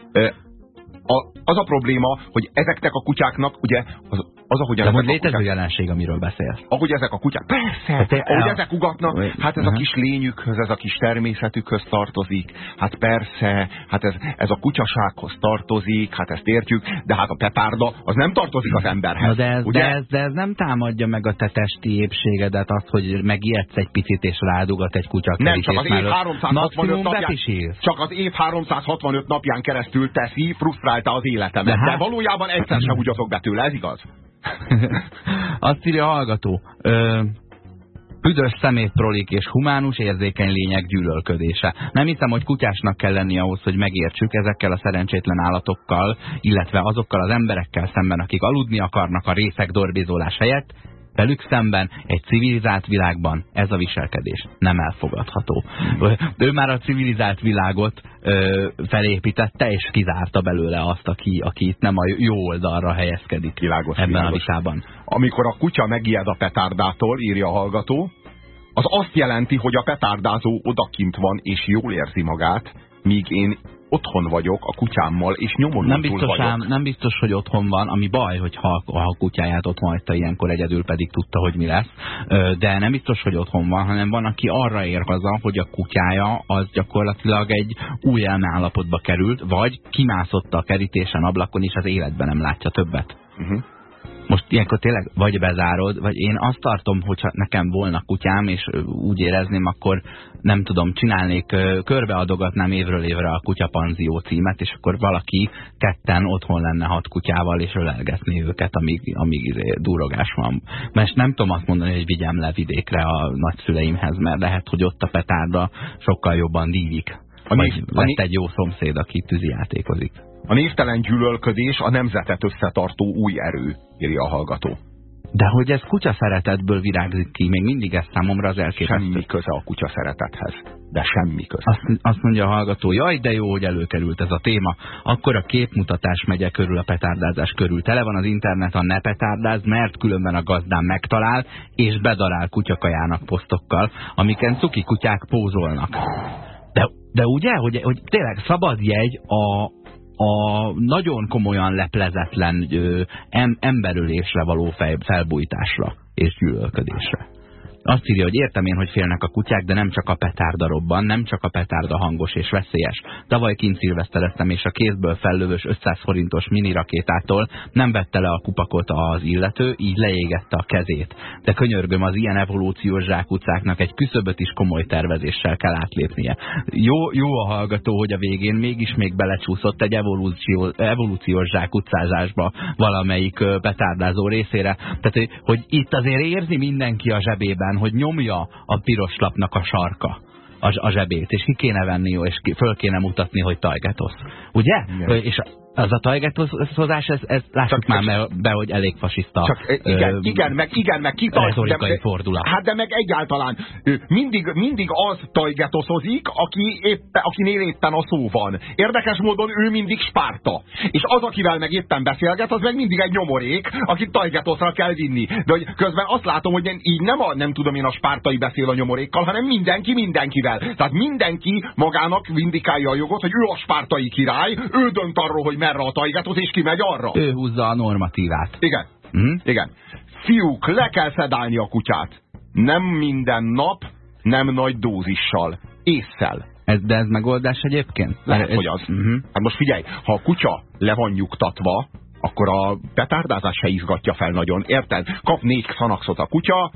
A, az a probléma, hogy ezeknek a kutyáknak, ugye, az, az, ahogyan...
De hogy létező kutyák, jelenség, amiről beszélsz.
Ahogy ezek a kutyák, persze, hát, ahogy el... ezek ugatnak, hát ez a kis lényükhöz, ez a kis természetükhöz tartozik, hát persze, hát ez, ez a kutyasághoz tartozik, hát ezt értjük, de hát a pepárda, az nem tartozik az emberhez.
Na de, ez, ugye? De, ez, de ez nem támadja meg a te testi épségedet, azt, hogy megijedsz egy picit és rádugat egy kutya
Nem, csak az év 365 napján, csak az év 365 napján keresztül teszi frusztrálta az életemet, de, hát... de valójában egyszer sem úgy be tőle, ez igaz?
Azt írja a hallgató. Ö, Üdös szemétprolik és humánus érzékeny lények gyűlölködése. Nem hiszem, hogy kutyásnak kell lenni ahhoz, hogy megértsük ezekkel a szerencsétlen állatokkal, illetve azokkal az emberekkel szemben, akik aludni akarnak a részek dorbizolás helyett, Velük szemben egy civilizált világban ez a viselkedés nem elfogadható. Ő már a civilizált világot ö, felépítette, és kizárta belőle azt, aki, aki itt nem a jó oldalra helyezkedik
világos,
ebben
világos.
a vitában.
Amikor a kutya megijed a petárdától, írja a hallgató, az azt jelenti, hogy a petárdázó odakint van és jól érzi magát, míg én otthon vagyok a kutyámmal, és nyomon
nem biztos, ám, nem biztos, hogy otthon van, ami baj, hogy ha, ha a kutyáját otthon hagyta ilyenkor egyedül pedig tudta, hogy mi lesz. De nem biztos, hogy otthon van, hanem van, aki arra ér haza, hogy a kutyája az gyakorlatilag egy új elmeállapotba került, vagy kimászott a kerítésen, ablakon, és az életben nem látja többet. Uh -huh. Most ilyenkor tényleg vagy bezárod, vagy én azt tartom, hogyha nekem volna kutyám, és úgy érezném, akkor nem tudom, csinálnék, körbeadogatnám évről évre a kutyapanzió címet, és akkor valaki ketten otthon lenne hat kutyával, és ölelgetné őket, amíg, amíg izé durogás van. Mert nem tudom azt mondani, hogy vigyem le vidékre a nagyszüleimhez, mert lehet, hogy ott a petárda sokkal jobban dívik. A név, lett a egy jó szomszéd, aki tűzijátékozik.
A névtelen gyűlölködés a nemzetet összetartó új erő, írja a hallgató.
De hogy ez kutya szeretetből virágzik ki, még mindig ez számomra az elképesztő.
Semmi köze a kutya szeretethez. De semmi köze.
Azt, azt mondja a hallgató, jaj, de jó, hogy előkerült ez a téma. Akkor a képmutatás megye körül a petárdázás körül. Tele van az internet a ne petárdáz, mert különben a gazdán megtalál, és bedarál kutyakajának posztokkal, amiken cuki kutyák pózolnak. De, de ugye, hogy, hogy tényleg szabad jegy a, a nagyon komolyan leplezetlen ö, em, emberölésre való fej, felbújtásra és gyűlölködésre. Azt írja, hogy értem én, hogy félnek a kutyák, de nem csak a petárda robban, nem csak a petárda hangos és veszélyes. Tavaly kint szilvesztereztem, és a kézből fellövős 500 forintos minirakétától nem vette le a kupakot az illető, így leégette a kezét. De könyörgöm, az ilyen evolúciós zsákutcáknak egy küszöböt is komoly tervezéssel kell átlépnie. Jó, jó a hallgató, hogy a végén mégis még belecsúszott egy evolúció, evolúciós zsákutcázásba valamelyik petárdázó részére. Tehát, hogy itt azért érzi mindenki a zsebében, hogy nyomja a piros lapnak a sarka a, a zsebét, és ki kéne venni, és ki, föl kéne mutatni, hogy tajgetosz. Ugye? Igen. És az a tajgetoszozás, ez, ez lássuk csak, már be, hogy elég fasiszta.
Csak, igen, ö, igen, meg, igen, meg
kitajt. fordulat.
Hát de meg egyáltalán mindig, mindig az tajgetoszozik, aki éppen, akinél éppen a szó van. Érdekes módon ő mindig spárta. És az, akivel meg éppen beszélget, az meg mindig egy nyomorék, akit tajgetoszra kell vinni. De hogy közben azt látom, hogy így nem, a, nem tudom én a spártai beszél a nyomorékkal, hanem mindenki mindenkivel. Tehát mindenki magának vindikálja a jogot, hogy ő a spártai király, ő dönt arról, hogy merre a tajgátot, és kimegy arra.
Ő húzza a normatívát.
Igen. Mm? Igen. Fiúk, le kell szedálni a kutyát. Nem minden nap, nem nagy dózissal. Észszel.
Ez, de ez megoldás egyébként?
Lehet, ez, hogy az. Uh mhm. -huh. Hát most figyelj, ha a kutya le van nyugtatva, akkor a petárdázás se izgatja fel nagyon. Érted? Kap négy szanaxot a kutya,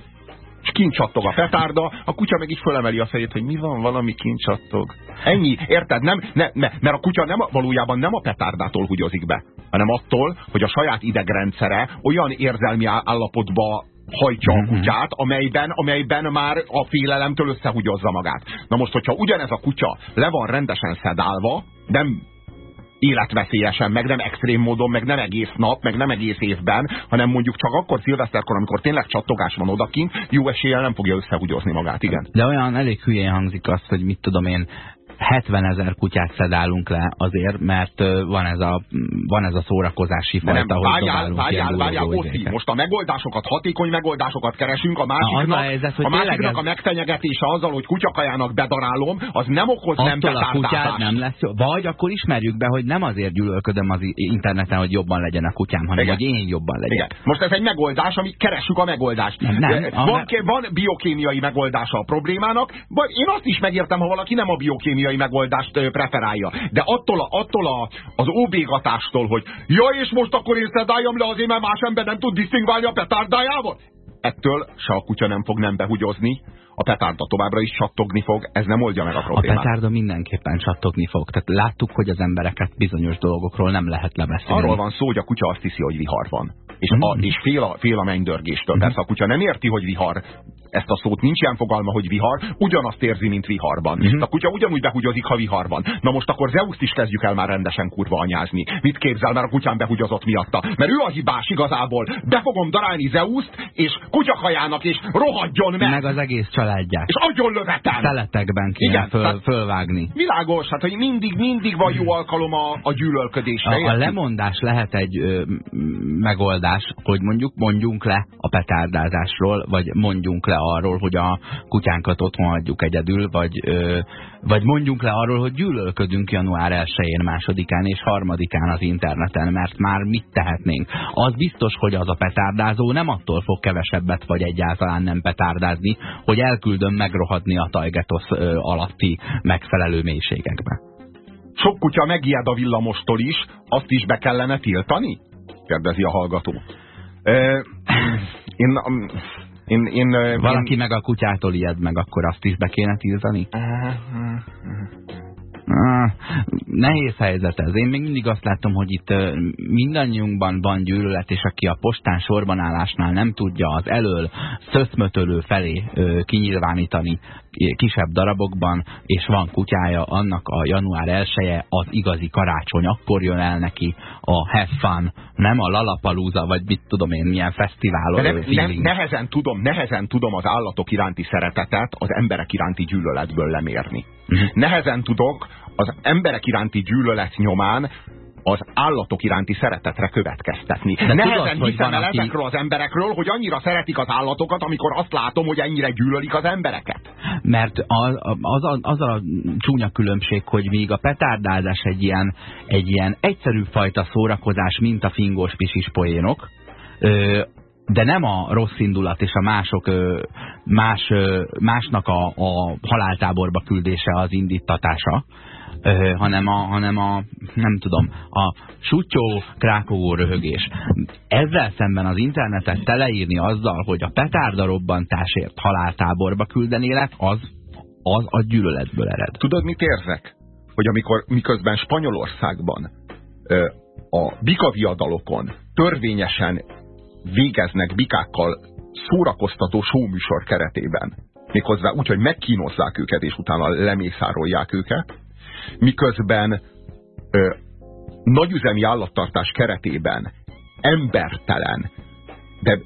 és kincsattog a petárda, a kutya meg így fölemeli a fejét, hogy mi van, valami kincsattog. Ennyi, érted? Nem, ne, ne, mert a kutya nem, valójában nem a petárdától húgyozik be, hanem attól, hogy a saját idegrendszere olyan érzelmi állapotba hajtja a mhm. kutyát, amelyben, amelyben már a félelemtől összehugyozza magát. Na most, hogyha ugyanez a kutya le van rendesen szedálva, nem életveszélyesen, meg nem extrém módon, meg nem egész nap, meg nem egész évben, hanem mondjuk csak akkor szilveszterkor, amikor tényleg csattogás van odakint, jó eséllyel nem fogja összehugyozni magát, igen.
De olyan elég hülyén hangzik azt, hogy mit tudom én, 70 ezer kutyát szedálunk le azért, mert van ez a, van ez a szórakozási fajta,
nem, hogy várjál, várjál, várjál, Oszi, most a megoldásokat, hatékony megoldásokat keresünk, a másiknak, Na, a, helyzet, a, másiknak ez... a megfenyegetése azzal, hogy kutyakajának bedarálom, az nem okoz Attól nem a kutyád
nem lesz jó. Vagy akkor ismerjük be, hogy nem azért gyűlölködöm az interneten, hogy jobban legyen a kutyám, hanem Igen. hogy én jobban legyek. Igen.
Most ez egy megoldás, ami keressük a megoldást. Nem, nem, van, a... van biokémiai megoldása a problémának, vagy én azt is megértem, ha valaki nem a biokémiai technológiai megoldást preferálja. De attól, a, attól a, az óbégatástól, hogy ja, és most akkor én szedáljam le azért, mert más ember nem tud disztingválni a petárdájával? Ettől se a kutya nem fog nem behugyozni, a petárda továbbra is csattogni fog, ez nem oldja meg a problémát.
A petárda mindenképpen csattogni fog. Tehát láttuk, hogy az embereket bizonyos dolgokról nem lehet lebeszélni.
Arról van szó, hogy a kutya azt hiszi, hogy vihar van. És, mm. a, és fél, a, fél a mennydörgéstől. Mm. Persze a kutya nem érti, hogy vihar ezt a szót, nincs ilyen fogalma, hogy vihar, ugyanazt érzi, mint viharban. Uh-huh. A kutya ugyanúgy behugyozik, ha vihar van. Na most akkor Zeuszt is kezdjük el már rendesen kurva anyázni. Mit képzel, mert a kutyán behugyozott miatta? Mert ő a hibás igazából. Be fogom darálni Zeuszt, és kutyakajának, és rohadjon meg!
Meg az egész családját.
És adjon lövetem!
Szeletekben kéne Igen, föl, fölvágni.
Világos, hát hogy mindig, mindig van jó alkalom a, a gyűlölködésre.
A, a lemondás lehet egy ö, megoldás, hogy mondjuk mondjunk le a petárdázásról, vagy mondjunk le arról, hogy a kutyánkat otthon hagyjuk egyedül, vagy, ö, vagy mondjunk le arról, hogy gyűlölködünk január 1-én, másodikán és harmadikán az interneten, mert már mit tehetnénk. Az biztos, hogy az a petárdázó nem attól fog kevesebbet, vagy egyáltalán nem petárdázni, hogy elküldöm megrohadni a tajgetosz ö, alatti megfelelő mélységekbe.
Sok kutya megijed a villamostól is, azt is be kellene tiltani? kérdezi a hallgató. én, én, én,
Valaki én... meg a kutyától ijed meg, akkor azt is be kéne tiltani? Ah, nehéz helyzet ez. Én még mindig azt látom, hogy itt mindannyiunkban van gyűlölet, és aki a postán sorbanállásnál nem tudja az elől szöszmötölő felé kinyilvánítani kisebb darabokban, és van kutyája, annak a január 1 -e az igazi karácsony, akkor jön el neki a have fun, nem a lalapalúza, vagy mit tudom én, milyen fesztivál.
Nem, nem, nehezen, tudom, nehezen tudom az állatok iránti szeretetet az emberek iránti gyűlöletből lemérni. Mhm. Nehezen tudok az emberek iránti gyűlölet nyomán az állatok iránti szeretetre következtetni. De Nehezen tudod, hiszem el aki... ezekről az emberekről, hogy annyira szeretik az állatokat, amikor azt látom, hogy ennyire gyűlölik az embereket.
Mert az, az, a, az a csúnya különbség, hogy még a petárdázás egy ilyen, egy ilyen egyszerű fajta szórakozás, mint a fingós pisis poénok, de nem a rossz indulat és a mások más, másnak a, a haláltáborba küldése az indítatása, hanem a, hanem a, nem tudom, a sutyó, krákogó röhögés. Ezzel szemben az internetet teleírni azzal, hogy a petárda robbantásért haláltáborba küldenélek, az, az a gyűlöletből ered.
Tudod, mit érzek? Hogy amikor miközben Spanyolországban a bikaviadalokon törvényesen végeznek bikákkal szórakoztató showműsor keretében. Méghozzá úgy, hogy megkínozzák őket, és utána lemészárolják őket. Miközben ö, nagyüzemi állattartás keretében embertelen, de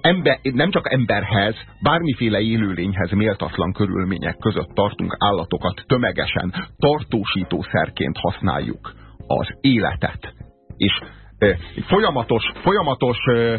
ember, nem csak emberhez, bármiféle élőlényhez méltatlan körülmények között tartunk állatokat tömegesen, tartósítószerként használjuk az életet. És ö, folyamatos, folyamatos ö,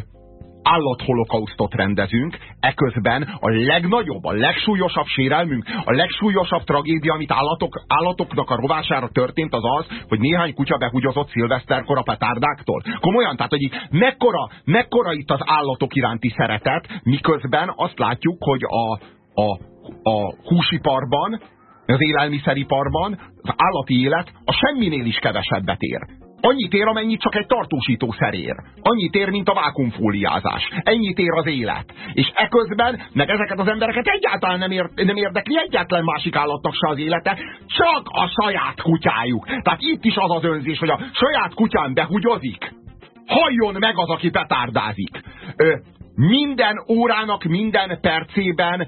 állatholokaustot rendezünk, eközben a legnagyobb, a legsúlyosabb sérelmünk, a legsúlyosabb tragédia, amit állatok, állatoknak a rovására történt, az az, hogy néhány kutya behugyozott szilveszterkor a petárdáktól. Komolyan, tehát, hogy mekkora, mekkora itt az állatok iránti szeretet, miközben azt látjuk, hogy a, a, a húsiparban, az élelmiszeriparban az állati élet a semminél is kevesebbet ér. Annyit ér, amennyit csak egy tartósítószer ér. Annyit ér, mint a vákumfóliázás. Ennyit ér az élet. És eközben, meg ezeket az embereket egyáltalán nem, ér, nem érdekli egyáltalán másik állatnak se az élete, csak a saját kutyájuk. Tehát itt is az az önzés, hogy a saját kutyán behugyozik. Halljon meg az, aki petárdázik. Ö, minden órának, minden percében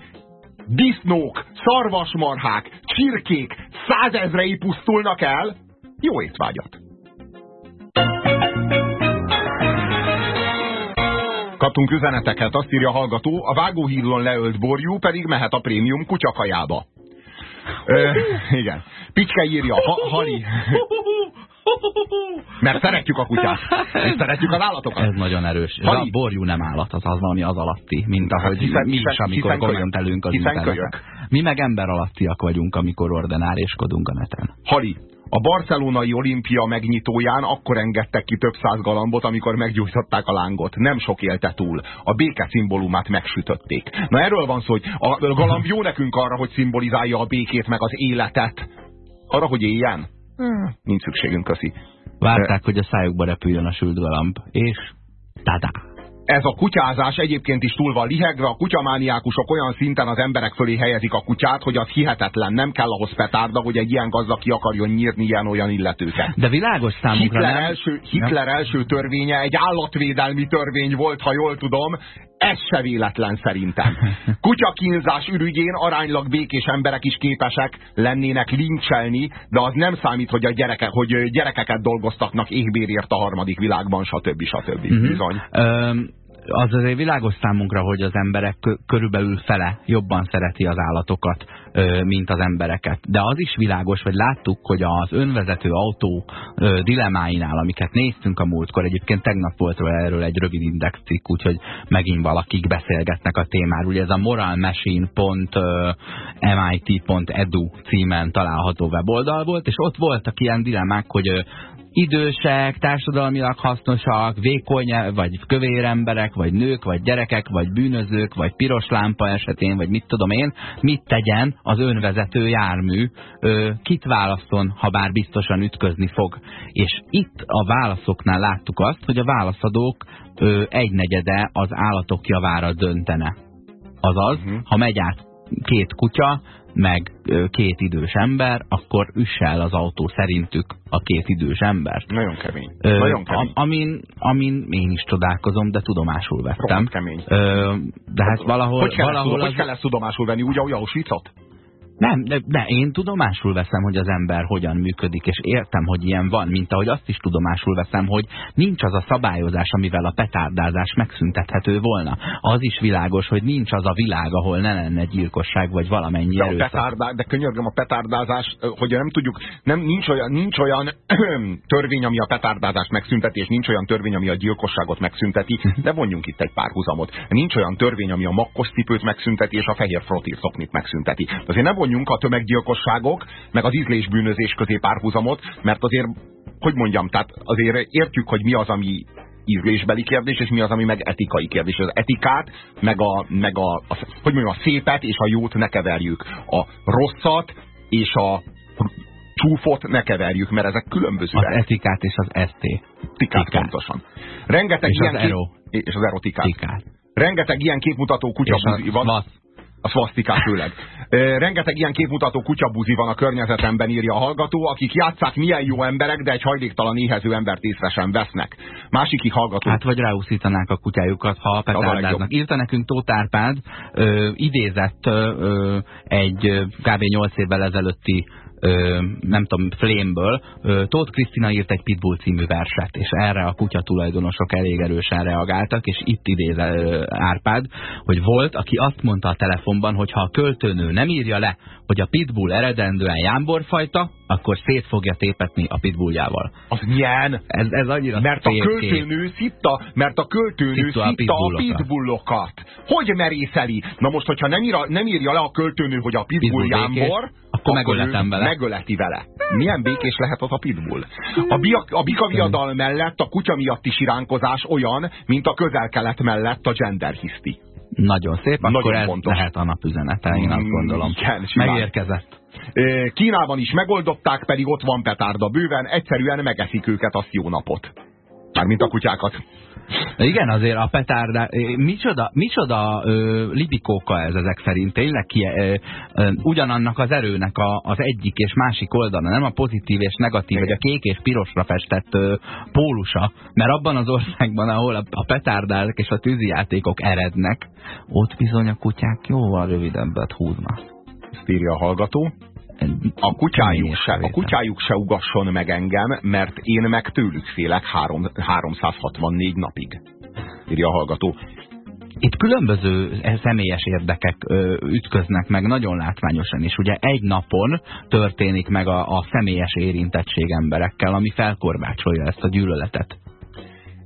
disznók, szarvasmarhák, csirkék százezrei pusztulnak el. Jó étvágyat! Kaptunk üzeneteket, azt írja a hallgató, a vágóhídon leölt borjú pedig mehet a prémium kutyakajába. Ö, igen. Picske írja, ha, Hali. Mert szeretjük a kutyát. És szeretjük az állatokat.
Ez nagyon erős. Hali. a borjú nem állat, az az valami az alatti, mint ahogy hát hiszen, mi is, amikor kommentelünk az interneten. Mi meg ember alattiak vagyunk, amikor ordenáréskodunk a neten.
Hali, a barcelonai olimpia megnyitóján akkor engedtek ki több száz galambot, amikor meggyújtották a lángot. Nem sok élte túl. A béke szimbólumát megsütötték. Na erről van szó, hogy a galamb jó nekünk arra, hogy szimbolizálja a békét meg az életet. Arra, hogy éljen? Hmm. Nincs szükségünk, köszi.
Várták, hogy a szájukba repüljön a sült galamb. És tada!
Ez a kutyázás egyébként is túl van lihegve, a kutyamániákusok olyan szinten az emberek fölé helyezik a kutyát, hogy az hihetetlen, nem kell ahhoz petárda, hogy egy ilyen gazda ki akarjon nyírni ilyen-olyan illetőket.
De világos számunkra
Hitler,
nem?
első, Hitler nem? első törvénye egy állatvédelmi törvény volt, ha jól tudom, ez se véletlen szerintem. Kutyakínzás ürügyén aránylag békés emberek is képesek lennének lincselni, de az nem számít, hogy a gyerekek, hogy gyerekeket dolgoztatnak éhbérért a harmadik világban, stb. stb. Uh -huh. Bizony.
Um, az azért világos számunkra, hogy az emberek körülbelül fele jobban szereti az állatokat, mint az embereket. De az is világos, hogy láttuk, hogy az önvezető autó dilemáinál, amiket néztünk a múltkor, egyébként tegnap volt erről egy rövid indexcikk, úgyhogy megint valakik beszélgetnek a témáról. Ugye ez a moralmachine.mit.edu címen található weboldal volt, és ott voltak ilyen dilemmák, hogy idősek, társadalmilag hasznosak, vékony, vagy kövér emberek, vagy nők, vagy gyerekek, vagy bűnözők, vagy piros lámpa esetén, vagy mit tudom én, mit tegyen az önvezető jármű, ö, kit választon, ha bár biztosan ütközni fog. És itt a válaszoknál láttuk azt, hogy a válaszadók ö, egynegyede az állatok javára döntene. Azaz, uh mhm. -huh. ha megy át két kutya, meg két idős ember, akkor üssel az autó szerintük a két idős ember.
Nagyon kemény. Ö, Nagyon kemény.
Amin, amin én is csodálkozom, de tudomásul vettem.
Rohadt kemény.
Ö, de hát valahol...
Hogy kell,
valahol
ezt, az... hogy kell ezt tudomásul venni? Úgy, ahogy Auschwitzot?
Nem, de, de én tudomásul veszem, hogy az ember hogyan működik, és értem, hogy ilyen van, mint ahogy azt is tudomásul veszem, hogy nincs az a szabályozás, amivel a petárdázás megszüntethető volna. Az is világos, hogy nincs az a világ, ahol ne lenne gyilkosság, vagy valamennyi de erőszak.
Petárdá, de könyörgöm, a petárdázás, hogy nem tudjuk, nem, nincs olyan, nincs olyan törvény, ami a petárdázást megszünteti, és nincs olyan törvény, ami a gyilkosságot megszünteti, de vonjunk itt egy párhuzamot. Nincs olyan törvény, ami a makkos cipőt megszünteti, és a fehér frotír szoknit megszünteti. Azért nem vonjunk a tömeggyilkosságok, meg az ízlésbűnözés közé párhuzamot, mert azért, hogy mondjam, tehát azért értjük, hogy mi az, ami ízlésbeli kérdés, és mi az, ami meg etikai kérdés. Az etikát, meg a, meg a, a hogy mondjam, a szépet és a jót ne keverjük. A rosszat és a csúfot ne keverjük, mert ezek különbözőek.
Az etikát és az ST.
Etikát, pontosan. Rengeteg
és
ilyen
az
kép...
ero.
És az erotikát.
Tikát.
Rengeteg ilyen képmutató kutyabuzi
És a
van. A szvasztikát főleg. Rengeteg ilyen képmutató kutyabuzi van a környezetemben, írja a hallgató, akik játszák milyen jó emberek, de egy hajléktalan éhező embert észre sem vesznek. Másik hallgató.
Hát vagy ráúszítanák a kutyájukat, ha petárdáznak. Írta nekünk Tóth Árpád, ö, idézett ö, egy kb. 8 évvel ezelőtti ö, nem tudom, Flame-ből, Tóth Krisztina írt egy Pitbull című verset, és erre a kutya tulajdonosok elég erősen reagáltak, és itt idéze ö, Árpád, hogy volt, aki azt mondta a telefonban, hogy ha a költőnő nem írja le, hogy a Pitbull eredendően jámborfajta, akkor szét fogja tépetni a Pitbulljával.
Az milyen?
Ez, ez annyira
Mert a
szép kép.
költőnő szitta, mert a költőnő
Szitta
szitta a
pitbullokat.
Hogy merészeli? Na most, hogyha nem, írja, nem írja le a költőnő, hogy a pitbull jámbor,
akkor megöletem vele.
Megöleti vele. Milyen békés lehet az a pitbull? A, bia, a bikaviadal mellett a kutya miatti siránkozás olyan, mint a közel-kelet mellett a gender hiszti.
Nagyon szép,
Nagyon
akkor ez
pontos.
lehet a napüzenete, én azt
Mm,
gondolom.
igen, simán.
Megérkezett.
Kínában is megoldották, pedig ott van petárda bőven, egyszerűen megeszik őket, azt jó napot. Mármint a kutyákat.
Igen, azért a petárda, micsoda, micsoda ö, libikóka ez ezek szerint, tényleg ki, ö, ö, ugyanannak az erőnek a, az egyik és másik oldala, nem a pozitív és negatív, vagy a kék és pirosra festett ö, pólusa, mert abban az országban, ahol a, a petárdák és a tűzijátékok erednek, ott bizony a kutyák jóval rövidebbet húznak.
Ezt írja a hallgató. A kutyájuk, se, a kutyájuk se ugasson meg engem, mert én meg tőlük félek három, 364 napig. Írja a hallgató.
Itt különböző személyes érdekek ütköznek meg nagyon látványosan, és ugye egy napon történik meg a, a személyes érintettség emberekkel, ami felkorbácsolja ezt a gyűlöletet.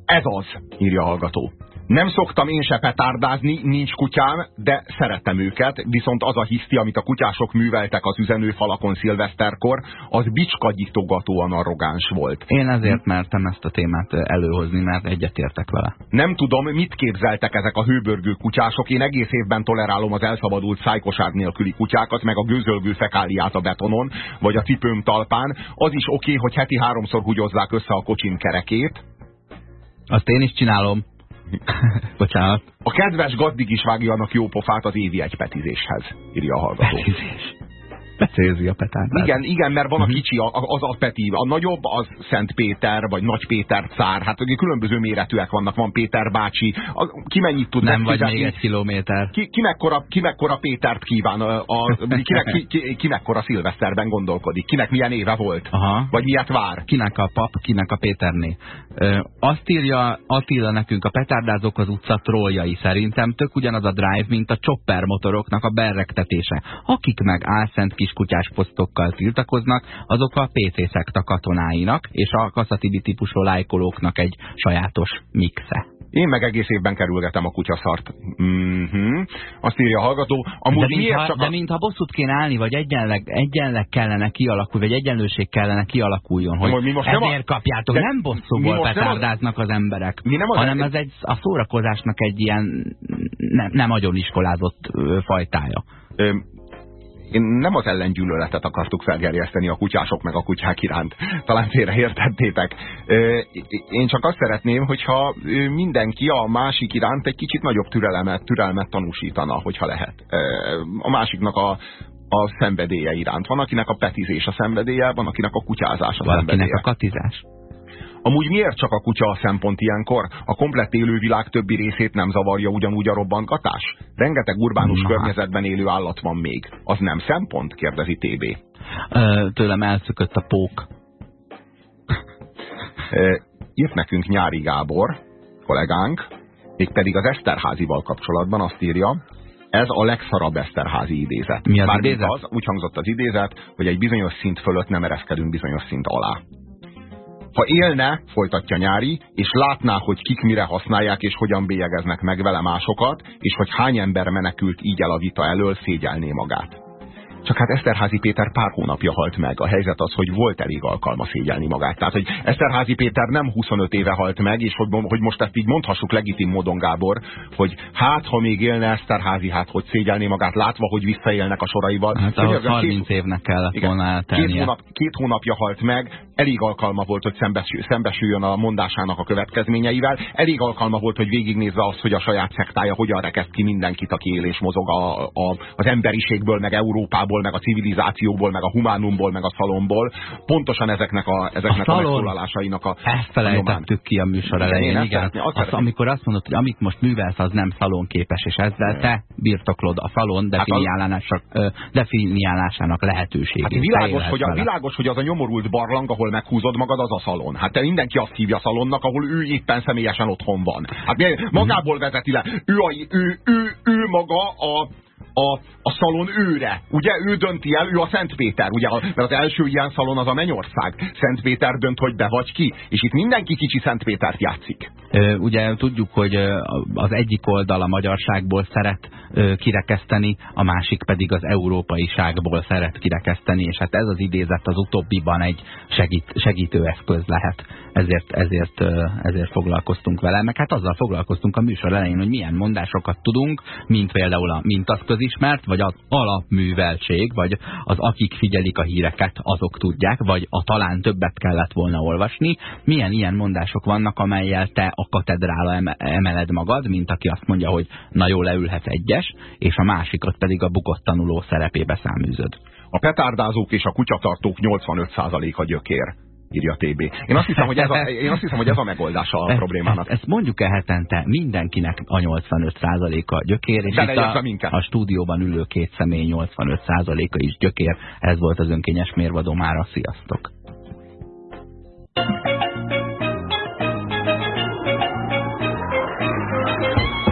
Ez az, írja a hallgató. Nem szoktam én se petárdázni, nincs kutyám, de szeretem őket, viszont az a hiszti, amit a kutyások műveltek az üzenőfalakon szilveszterkor, az bicskagyitogatóan arrogáns volt.
Én ezért mertem ezt a témát előhozni, mert egyetértek vele.
Nem tudom, mit képzeltek ezek a hőbörgő kutyások. Én egész évben tolerálom az elszabadult szájkosár nélküli kutyákat, meg a gőzölgő fekáliát a betonon, vagy a cipőm talpán. Az is oké, hogy heti háromszor húgyozzák össze a kocsim kerekét.
Azt én is csinálom. Bocsánat.
A kedves gazdig is vágjanak jó pofát az évi egypetizéshez, írja a hallgató.
Petizés. Becézi a petárdát.
Igen, igen, mert van a
Mhm.
kicsi, az a Peti, a nagyobb az Szent Péter, vagy Nagy Péter cár, hát ugye különböző méretűek vannak, van Péter bácsi, a, ki mennyit tud
Nem vagy még egy kilométer.
Ki, ki, mekkora, ki mekkora Pétert kíván, a, a, kinek, ki, ki, ki mekkora szilveszterben gondolkodik, kinek milyen éve volt,
Aha.
vagy miért vár.
Kinek a pap, kinek a Péterné. Ö, azt írja Attila nekünk, a petárdázók az utca trolljai szerintem tök ugyanaz a drive, mint a chopper motoroknak a berrektetése. Akik meg álszent kiskutyás posztokkal tiltakoznak, azok a PC szekta katonáinak és a kaszatibi típusú lájkolóknak egy sajátos mixe.
Én meg egész évben kerülgetem a kutyaszart. Mm-hmm. Azt írja a hallgató. Amúgy
de, mintha,
csak
de
a...
mintha bosszút kéne állni, vagy egyenleg, egyenleg kellene kialakulni, vagy egyenlőség kellene kialakuljon, hogy
Mi most nem a-
ezért kapjátok.
de
Nem bosszúból
nem az-
petárdáznak az emberek,
Mi nem az-
hanem ez egy, a szórakozásnak egy ilyen nem, nem agyon iskolázott fajtája.
Ö, én nem az ellengyűlöletet akartuk felgerjeszteni a kutyások meg a kutyák iránt. Talán félreértettétek. Én csak azt szeretném, hogyha mindenki a másik iránt egy kicsit nagyobb türelmet, türelmet tanúsítana, hogyha lehet. A másiknak a, a szenvedélye iránt. Van, akinek a petizés a szenvedélye, van, akinek a kutyázás a
Valakinek
szenvedélye.
a katizás.
Amúgy miért csak a kutya a szempont ilyenkor? A komplett élővilág többi részét nem zavarja ugyanúgy a robbantgatás? Rengeteg urbánus
Na.
környezetben élő állat van még. Az nem szempont? kérdezi TB.
Ö, tőlem elszökött a pók.
Ö, Írt nekünk Nyári Gábor, kollégánk, mégpedig az Eszterházival kapcsolatban azt írja, ez a legszarabb Eszterházi idézet.
Mi az
Mármint
idézet?
Az, úgy hangzott az idézet, hogy egy bizonyos szint fölött nem ereszkedünk bizonyos szint alá. Ha élne, folytatja Nyári, és látná, hogy kik mire használják, és hogyan bélyegeznek meg vele másokat, és hogy hány ember menekült így el a vita elől, szégyelné magát. Csak hát Eszterházi Péter pár hónapja halt meg. A helyzet az, hogy volt elég alkalma szégyelni magát. Tehát, hogy Eszterházi Péter nem 25 éve halt meg, és hogy, hogy most ezt így mondhassuk legitim módon, Gábor, hogy hát, ha még élne Eszterházi, hát hogy szégyelni magát, látva, hogy visszaélnek a soraival.
Hát ahhoz 30 két, évnek kellett igen, volna eltennie.
Két, hónap, két hónapja halt meg, elég alkalma volt, hogy szembesül, szembesüljön a mondásának a következményeivel, elég alkalma volt, hogy végignézze azt, hogy a saját szektája hogyan rekeszt ki mindenkit, aki él és mozog a, a, az emberiségből, meg Európából, meg a civilizációból, meg a humánumból, meg a szalomból. Pontosan ezeknek a, ezeknek a, a megszólalásainak a
Ezt felejtettük ki a műsor elején. Igen, igen. Azt azt, amikor azt mondod, hogy amit most művelsz, az nem szalonképes, és ezzel te birtoklod a szalon definiálásának, hát definiálásának lehetőségét.
Hát világos, hogy a, világos, hogy az a nyomorult barlang, ahol meghúzod magad, az a szalon. Hát te mindenki azt hívja szalonnak, ahol ő éppen személyesen otthon van. Hát magából vezeti le. Ő, a, ő, ő, ő maga a, a, a szalon őre. Ugye ő dönti el, ő a Szent Péter, ugye, mert az első ilyen szalon az a Mennyország. Szent Péter dönt, hogy be vagy ki, és itt mindenki kicsi Szent Pétert játszik.
Ugye tudjuk, hogy az egyik oldal a magyarságból szeret kirekeszteni, a másik pedig az európaiságból szeret kirekeszteni, és hát ez az idézet az utóbbiban egy segít, segítő eszköz lehet. Ezért, ezért, ezért foglalkoztunk vele, meg hát azzal foglalkoztunk a műsor elején, hogy milyen mondásokat tudunk, mint például a mint az közismert, vagy az alapműveltség, vagy az akik figyelik a híreket, azok tudják, vagy a talán többet kellett volna olvasni. Milyen ilyen mondások vannak, amelyel te a katedrála emeled magad, mint aki azt mondja, hogy na jó, leülhet egyes, és a másikat pedig a bukott tanuló szerepébe száműzöd.
A petárdázók és a kutyatartók 85%-a gyökér írja TB. Én azt hiszem, hogy ez a, én azt hiszem, hogy ez a megoldása a problémának.
Ezt, ezt mondjuk el hetente mindenkinek a 85%-a gyökér, és itt a, a stúdióban ülő két személy 85%-a is gyökér. Ez volt az önkényes mérvadó mára. Sziasztok!